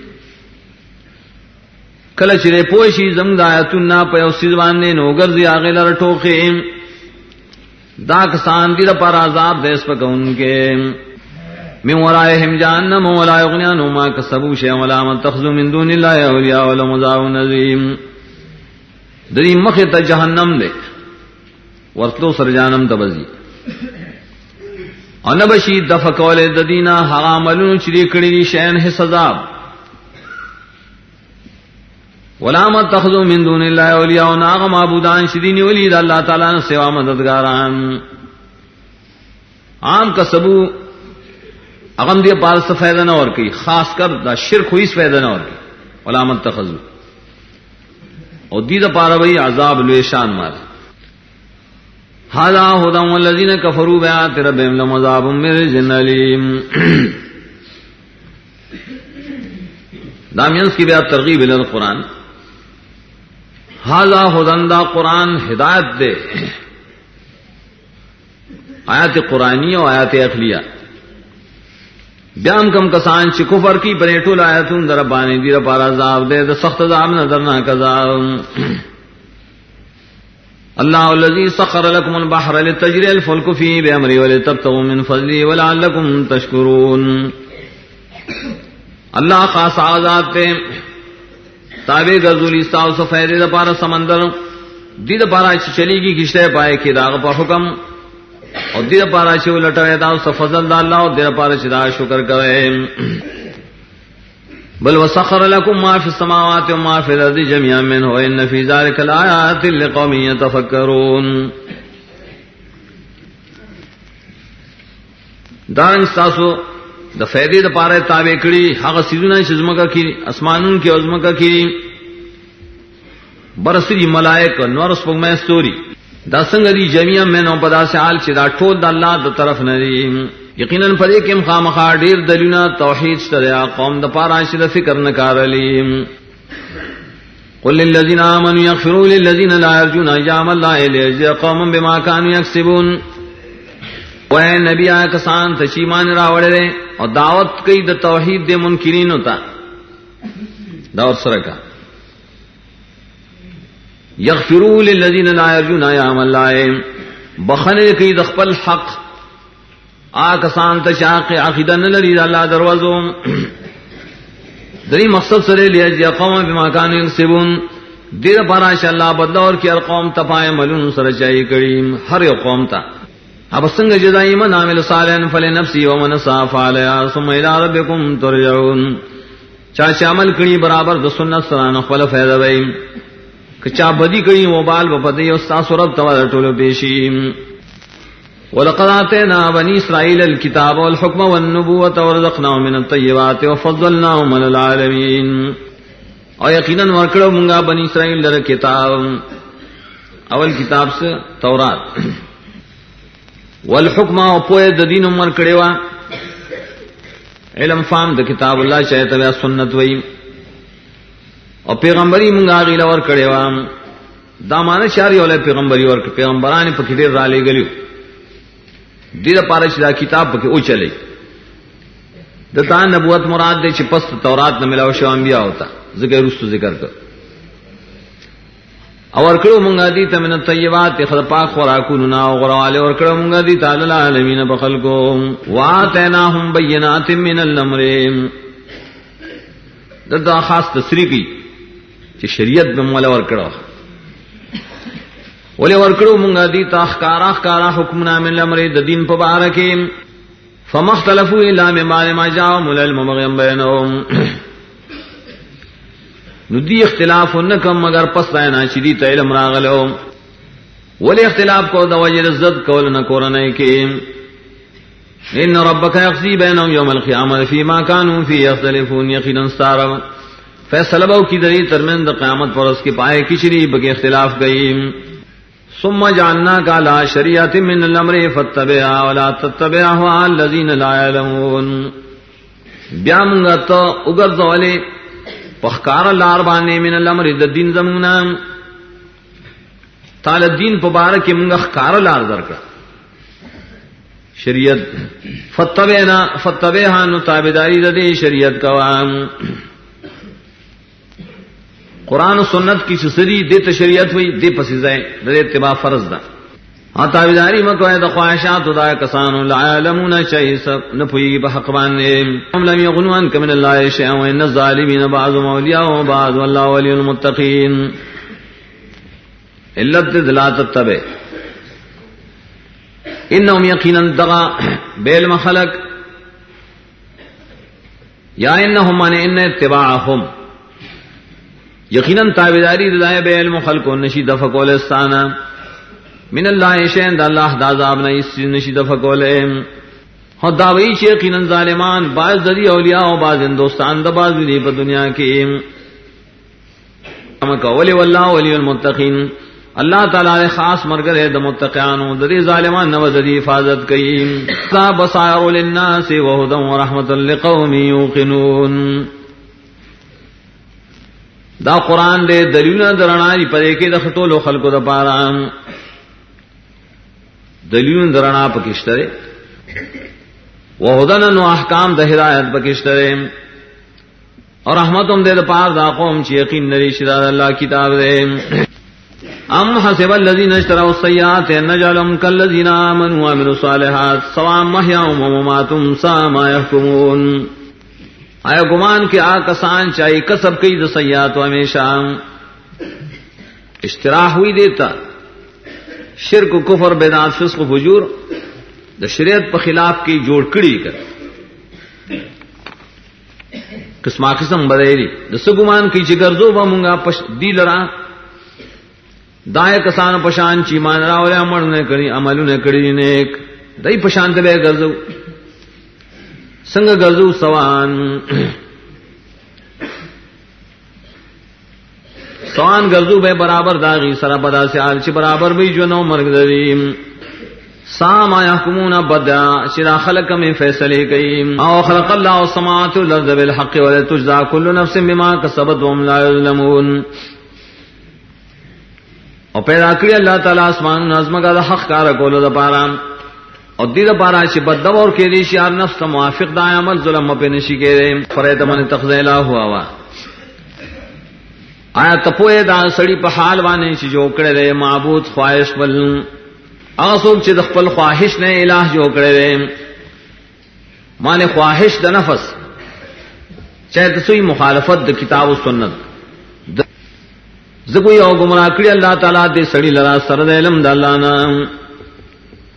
کله چې پوښي زم د آیاتنا په او سیز باندې نو ګرځي هغه لر ټوکې دا کسان دي پر عذاب دیس پکونکې من ورائهم جهنم ولا يغني عنهم ما كسبوا شيئا ولا من تخذوا من دون الله اولياء ولا مذاب نذيم دری مخ ته جهنم دے ورتلو سر جانم تبزی ان بشی ددینا حراملون چری کړي دي شین ہے سزا ولا ما تخذوا من دون الله اولیاء و ناغ معبودان شدین ولی د الله تعالی نے سوا مددگاران. عام کا سبو اغم دی پار سے فائدہ نہ اور کی، خاص کر دا شرک ہوئی فائدہ نہ اور کی۔ ولا من تخذوا اور دی دا پارا بھائی عذاب لویشان مارا هذا هدى والذين كفروا بآيات ربهم لهم عذاب من رجل أليم دامینس کی بیا ترغیب الى القرآن۔ هذا هدى دا قرآن ہدایت دے۔ آیات قرآنی اور آیات اخلیہ بیام کم کسان چی کفر کی پریٹو لایتون در بانی دیر پارا عذاب دے دا سخت عذاب نظر نہ کذاب الله الذي سخر لكم البحر لتجري الفلك فيه بأمره ولتبتغوا من فضله ولعلكم تشكرون اللہ خاص آزاد تے تابع گزولی استاو سفید دا پارا سمندر. دی دا پارا چلی کی کشتے پائے کی داغ پا حکم. اور دی دا پارا چی لٹوے دا سفضل دا اللہ اور دی دا پارا چی دا شکر کرے. بل وسخر لكم ما في السماوات وما في الارض جميعا منه ان في ذلك الايات لقوم يتفكرون دان ساسو د فائدې د پاره تابع کړي، هغه سيزونه چې زمګه کې اسمانون کې ازمګه کې. برسري ملائک، نور سپوږمۍ ستوري. دا څنګه دي؟ جميعا منه په داسې حال چې دا ټول د الله د طرف نه دي. یقیناً پدې کې خامخا ډیر دلیلونه توحید شته قوم د پاره چې د فکر نه کارلی قل للذین آمنوا یغفروا للذین لا یرجون ایام الله لیجزی قوما بما كانوا یکسبون. و نبی آ کسان ته ایمان راوړل او دعوت کوي د توحید د منکرین ہوتا. دا اور سره کا یغفروا للذین لا یرجون ایام الله بخنه کوي د خپل حق. آکسان تشاق عقیدہ نلری اللہ دروازو دری مقصد سرے لیا جی قوم بما کانو یکسبون دیر پارا شاء اللہ بدلور کی القوم تپائے ملون سر چاہی کریم. ہر قوم تا. اب سنگ جدائی من عامل صالحا فلی نفسی ومن صاف آلیا ثم الى ربکم ترجعون. چاچے عمل کری برابر د سنت سران خپل فیض وئی کچا بدی کری وبال بپدی استاس رب توا ټولو پیشیم ولقد آتينا بني إسرائيل الكتاب والحكم والنبوة ورزقناهم من الطيبات وفضلناهم على العالمين. اور یقیناً ورکڑو منگا بنی اسرائیل در کتاب. اول کتاب سے تورات. والحکم او پوئے د دین عمر کڑے وا علم فام د کتاب اللہ چاہے تبع سنت وئی او پیغمبری منگا غیلا ور کڑے وا دا مان شاری ولے پیغمبری ور پیغمبران پکڑے را لے گلیو دیر پارش دا کتاب پکے او چلے دتا نبوت مراد دے چھ پست تورات نہ ملاو شو انبیاء ہوتا ذکر رستو ذکر کر اور کڑو منگا دی تمن طیبات خد پاک خوراکونو نا غروال اور کڑو منگا دی تعالی العالمین بخل بخلقو واتیناہم بینات من الامر. دتا خاص تسری کی چې شریعت به مولا ورکړو. ولې ورکړو مونږه دي تخکارا خکارا حکمنا من الامر د دین په باره فمختلفوا الا مما ما جاءهم العلم بغيا بينهم. نو دی اختلاف نکم مگر پس راینا چی دی تا علم راغلو. ولی اختلاف کو دا وجر زد کول نکورنے کی ان ربک یقضی بینهم یوم القیامت فی ما کانو فی یختلفون، یقینا ستارم فیصلہ بو کی دری ترمند قیامت پر اس کی پائے کچری بکی اختلاف گئی. ثم جعلنا کا لا شریعت من الامر فتبعها ولا تتبعها الذين لا يعلمون بیا مونږ ته وګرځولې پخکار لار بانے من الامر د دین زمونا تال دین پبار کے منگا خکار لار در کا شریعت فتوینا فتوی ہان تابداری ددے شریعت کا قرآن و سنت کی سسری دے تو شریعت ہوئی، دے پسیزائے دے اتباع فرض دا. ہاں تابداری مکوئے دا خواہشات دا کسان لا علمون چاہی سب نپوئی بحق بانے ہم لم یغنوان کمن اللہ شیئا وین الظالمین بعض مولیاء و بعض، واللہ ولی المتقین۔ اللت دلا تتبع۔ انہم یقینا دغا بیل مخلق۔ یا انہم مانے ان اتباعہم۔ یقینا تابداری دلائے بیل مخلق و نشید فکولستانا من اللہ شین دا اللہ دا عذاب نہ اس نشید فکولے ہو ہاں دا وی ظالمان، بعض ذری اولیاء و بعض ہندوستان دا بعض دی پر دنیا کی ہم ولی واللہ ولی المتقین۔ اللہ تعالی نے خاص مرگر د متقیان دری ظالمان نو ذری حفاظت کی۔ کا بصائر للناس وهدى ورحمت لقوم يوقنون دا قران دے دلیلونه درناری پدې کې د خطولو خلقو د پاره دلیل درنا پکشترے وہ ہدن نو احکام د ہدایت پکشترے اور رحمت دے دا پار دا قوم چی یقین نری شداد اللہ کتاب دے۔ ام حسب الذين اشتروا السيئات ان نجعلهم كالذين امنوا وعملوا الصالحات سواء محياهم ومماتهم ساء ما يحكمون آیا گمان کے آ کسان چاہیے کسب کئی دسیات ہمیشہ۔ اشتراح ہوئی دیتا۔ شرک و کفر بیدات فسق و فجور، دا شریعت پر خلاف کی جوڑ کڑی کر۔ قسم قسم بدیری دا سگمان کی چگر دو بمونگا پش دی لڑا۔ دائے کسان پشان چی مان را اور عمل نے کری عمل نے کری نیک۔ دئی پشان تے گرزو۔ سنگ گرزو سوان۔ سوان گردو بے برابر داغی سرا بدا سے آل چی برابر بھی جو نو مرگ دریم سام آیا کمون بدا شرا خلق میں فیصلے کئی. او خلق اللہ و سماعت الارض بالحق ولی تجزا کل نفس بما کسبت وم لا یظلمون. او پیدا کری اللہ تعالی اسمان نظم کا دا حق کارا کولو دا پارا. اور دید پارا چی بدو اور کے دیشی آر نفس تا موافق دا عمل ظلم پہ نشی کے دے فریت من تخزیلہ ہوا ہوا آیا تپوئے دا سڑی پہ حال وانے چی جو کڑے رے معبود خواہش بل آسوک چی دخپل خواہش نے الہ جو کڑے رے مانے خواہش دا نفس۔ چاہے تسوی مخالفت دا کتاب و سنت۔ زکوی او گمراہ کری اللہ تعالیٰ دے سڑی لرا سرد علم دا اللہ نا۔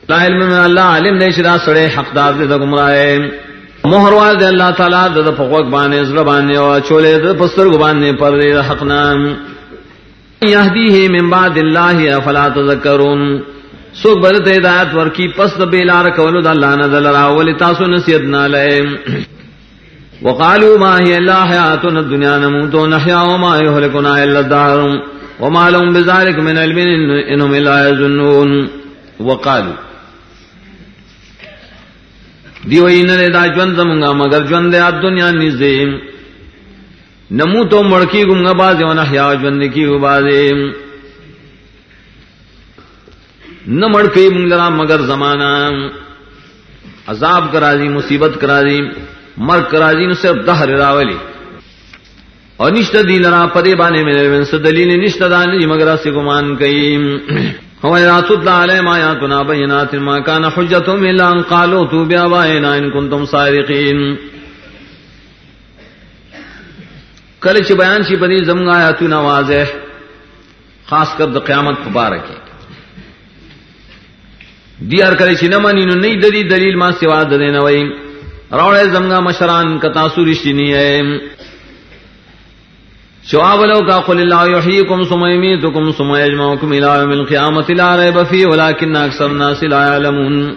لا علم میں اللہ، علم دے شدا سڑے حقدار دے دا گمراہ مہر وال دے اللہ تعالی د پوک بانے زړه باندې او چولے د پستر باندې پر دې حق نام۔ یهدیه من بعد الله افلا تذکرون۔ سو برت ہدایت ور کی پس بیلار کولو د الله نه دل را ول تاسو نصیحت نه لئ وقالوا ما هي الا حياتنا الدنيا نموت ونحيا وما يهلكنا الا الدهر وما لهم بذلك من علم انهم لا يظنون وقالوا دیو این نے دا جون زمونگا، مگر جون دے دنیا نزدے۔ نمو تو مڑکی گنگا بازے ونا حیا جون کی گو بازے۔ نہ مڑکی منگلرا مگر زمانہ۔ عذاب کرا دی مصیبت کرا دی مر کرا دی نو صرف دہر راولی۔ اور نشت دی لرا پدے بانے میں دلیل نشت دانی مگر سے گمان کئی وَإِذَا تُتْلَى عَلَيْهِمْ آيَاتُنَا بَيِّنَاتٍ مَا كَانَ حُجَّتُهُمْ إِلَّا أَن قَالُوا بِآبَائِنَا إِن كُنتُمْ صَادِقِينَ بیان چی بدی زمگا یا تو خاص کر د قیامت مبارکی دی ہر کرے چی نمانی نو دری دلیل ما سوا دے نوئی روڑے زمگا مشران کتا سورشتی نہیں ہے شعاب لو کا قل اللہ یحییکم ثم یمیتکم ثم یجمعکم الی یوم القیامت لا ریب فی ولکن اکثر الناس لا یعلمون۔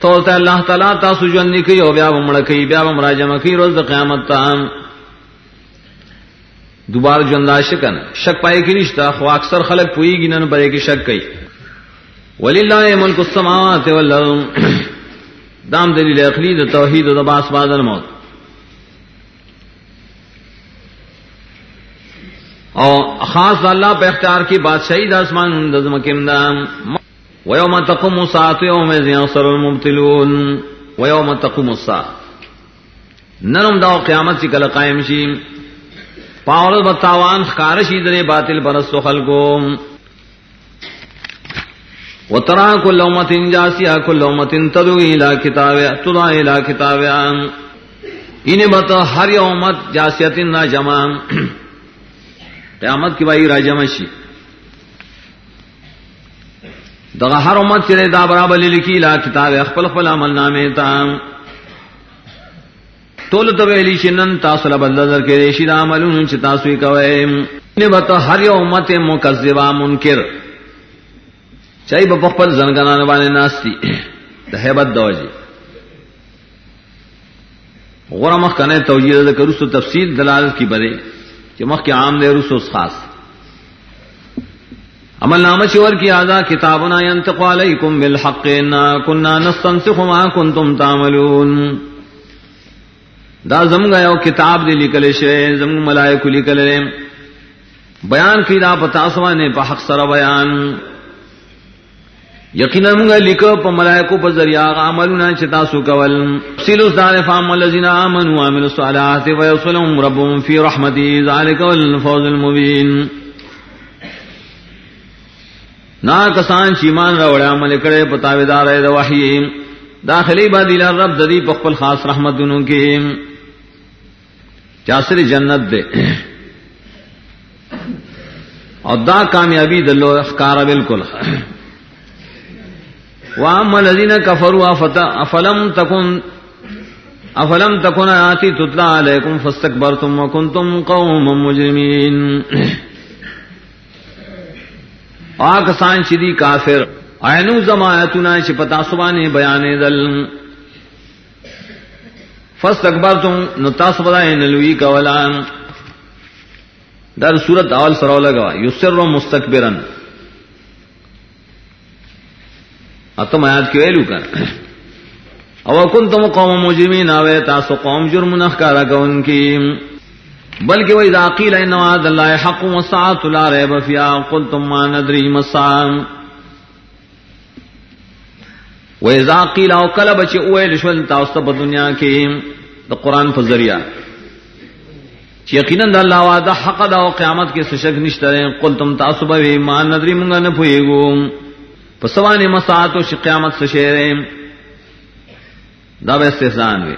تو تے اللہ تعالی تا سجن کی او بیا مڑ کی، بیا مڑ جمع کی روز قیامت تا۔ دوبارہ جندا شکن شک پائے کی رشتہ خو اکثر خلق پوئی گنن بڑے کی شک کئی وللہ ملک السماوات والارض۔ دام دلیل اخلی توحید و باس بعد الموت اور خاص اللہ پہ اختیار کی بادشاہی دسمان دزم کم دام ویوم تقم سات یوم سر المبتلون ویوم تقم سا نرم دا قیامت سی کل قائم شی۔ پاور بتاوان خارشی در باطل برس خلقو۔ وترا كل امه جاسيا كل امه تدعو الى كتابها تدعى الى كتابها انہیں بتا ہر امت جاسیت نہ جمع قیامت کی بائی راجا مشی دغه هر امت چې دا برابر لیکي لا کتاب خپل خپل عمل نامې تا۔ ټول ته ویلی شنن تاسو له بدل در کې شي دا عملونه چې تاسو یې کوئ نه وته هر یو امت مکذبا منکر۔ چای په خپل ځنګانانه باندې ناشتي د hebat دوجي غره مخ کنه توجیه ذکر رسو تفصیل دلالت کی بده کہ مخ کے عام دے رسوس خاص عمل نامہ شور کی آزا کتابنا ينطق علیکم بالحق انا کننا نستنسخ ما کنتم تعملون. دا زم گیا کتاب دے لکل شے زم ملائکو لکل بیان کی دا پتا سوانے پا حق سر بیان. یقینا منگا لکو پا ملائکو پا ذریعہ عملنا چتا سو کول. سیلو دار فام الذین آمنوا وعملوا الصالحات ويصلهم ربهم في رحمته ذلك الفوز المبين نا کسان چیمان راوڑے عمل کڑے پتاویدار ہے دا وحی. داخلی با دیل رب ددی پخپل خاص رحمت دنوں کی چاسر جنت دے اور دا کامیابی دلو اخکارا بالکل. واما الذين كفروا افلم تكن افلم تكن آتي تتلى عليكم فاستكبرتم وكنتم قوما مجرمين آکسان چدی کافر۔ عینو زمایتنا چ پتا سبانے بیانے دل۔ فاستكبرتم نتاس بدائے نلوی کولان در صورت اول سرو لگا۔ یسر مستکبرن۔ اتم آیات کی ویلو کر او کن تم قوم مجرمین آوے تاسو قوم جرم نخکارا کون کی بلکہ وہ اذا قیل ان وعد اللہ حق وساعت لا ریب فیا قلتم ما ندری مسام و اذا قیل او کل بچے اوے لشول، تاسو په دنیا کې د قران په ذریعہ. چې یقینا د الله حق دا قیامت کې څه شک نشته، قلتم تاسو به ما ندری مونږ نه پويګو پسوانے مساط و قیامت سے شیر دب استحسان وے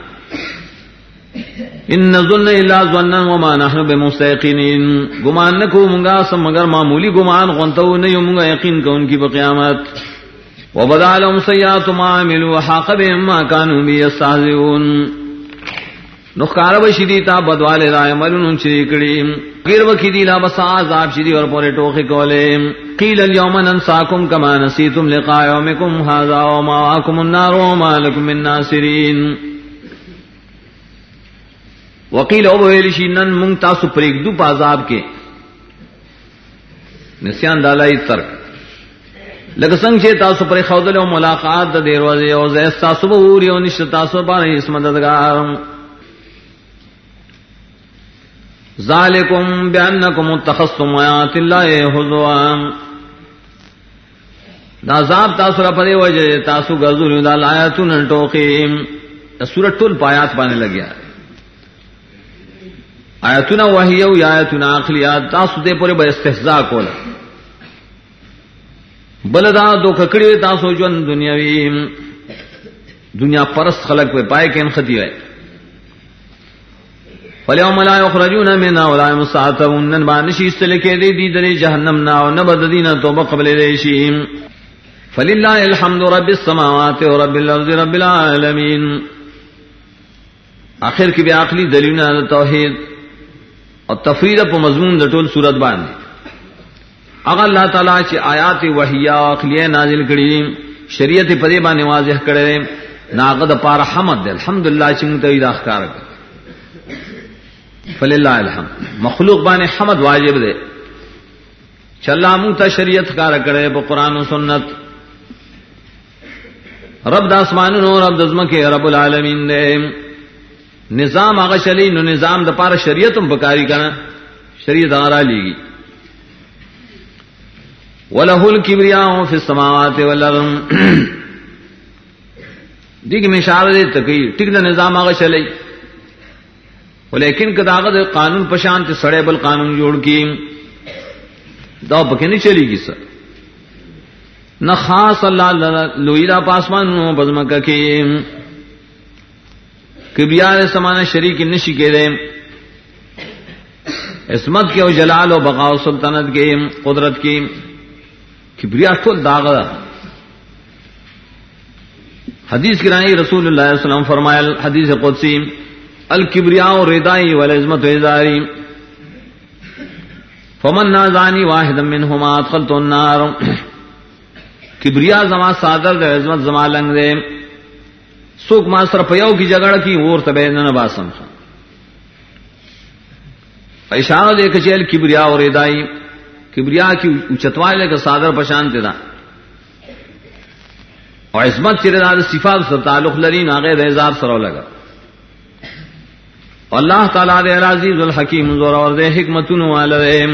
ان نظن الا ظنن وما نحن بمستيقنين۔ گمان نہ کو منگا سم مگر معمولی گمان غنتو نہیں منگا یقین کو ان کی بقیامت وبدا لهم سيئات ما عملوا وحاق بهم ما كانوا بيستهزئون۔ نخکار بشی تا بدوالے رائے ملن چریکڑی غیر وکی دی لا بس عذاب شدی اور پورے ٹوخے کولے۔ قیل اليوم ننساکم کما نسیتم لقاء یومکم هذا وما واکم النار وما لکم من ناصرین۔ وقیل او ویل شی نن مونږ تاسو پرېګ دو پازاب کې۔ نسیان دالای ترک لکه څنګه چې تاسو پرې خودل او ملاقات د دروازه او زه تاسو به وری او نشته، تاسو باندې اسم مددگار ذالکم بیانکم اتخذتم آیات اللہ حضوا دا عذاب تاسو را پدے وجہ تاسو گزول دا آیاتون ٹوکی سورت ټول پایات باندې لګیا آیاتنا وحی او آیاتنا عقلیات تاسو دې پورې به استهزاء کولا بلدا دو ککڑی تاسو جون دنیاوی دنیا پرست خلق پہ پائے کین خطی ہے فلیوم لا یخرجون منا ولا یمساتون نن بانشی استلکے دی دی دری جہنم نا و نبد دینا توبہ قبل ریشیم فللہ الحمد رب السماوات و رب الارض رب العالمین آخر کی بھی آخری دلینا توحید اور تفرید پا مضمون دٹول صورت باندھی اگر اللہ تعالیٰ چی آیات وحیہ اخلیہ نازل کری، شریعت پدے بانے واضح کرے، ناغد پارا حمد دے الحمدللہ چی متوید اخکار کر۔ فل اللہ الحمد. مخلوق بان حمد واجب دے. چلا منہ شریعت کار کرے قرآن و سنت. رب داسمان رب دزم کے رب العالمین دے. نظام آگا چلی، نو نظام دا پار شریعت بکاری کرنا شریعت آرا لی گی وَلَهُ الْكِبْرِيَاءُ فِي السَّمَاوَاتِ وَالْأَرْضِ. دیکھ میں اشارہ دے تکی ٹک دا نظام آگا چلی. لیکن کداغت قانون پشانت سڑے بل قانون جوڑ کی دو بکے نہیں چلی گی سر نہ خاص اللہ لوئیرا پاسمان بزم کی۔ کبریار سمان شریک نشی کے دے۔ عصمت کے جلال و بقاؤ سلطنت کے قدرت کی۔ کبریا خود داغ حدیث کی رانی رسول اللہ علیہ وسلم فرمایا حدیث قدسی۔ الکبریا ردائی والعظمت ازاری فمن نازانی واحد منہما ادخلت النار. کبریا زما صادر دے، عظمت زما لنگ دے. سوک ما سر پیو کی جگڑ کی، اور تبے نہ باسم اشارہ دے کچل کبریا اور ردائی. کبریا کی اچتوالے کا صادر پشانت دا. اور عظمت چرے دار صفات سر تعلق لرین آگے ریزار سرو لگا. اللہ تعالیٰ دے عزیز الحکیم زور اور دے حکمتن والے۔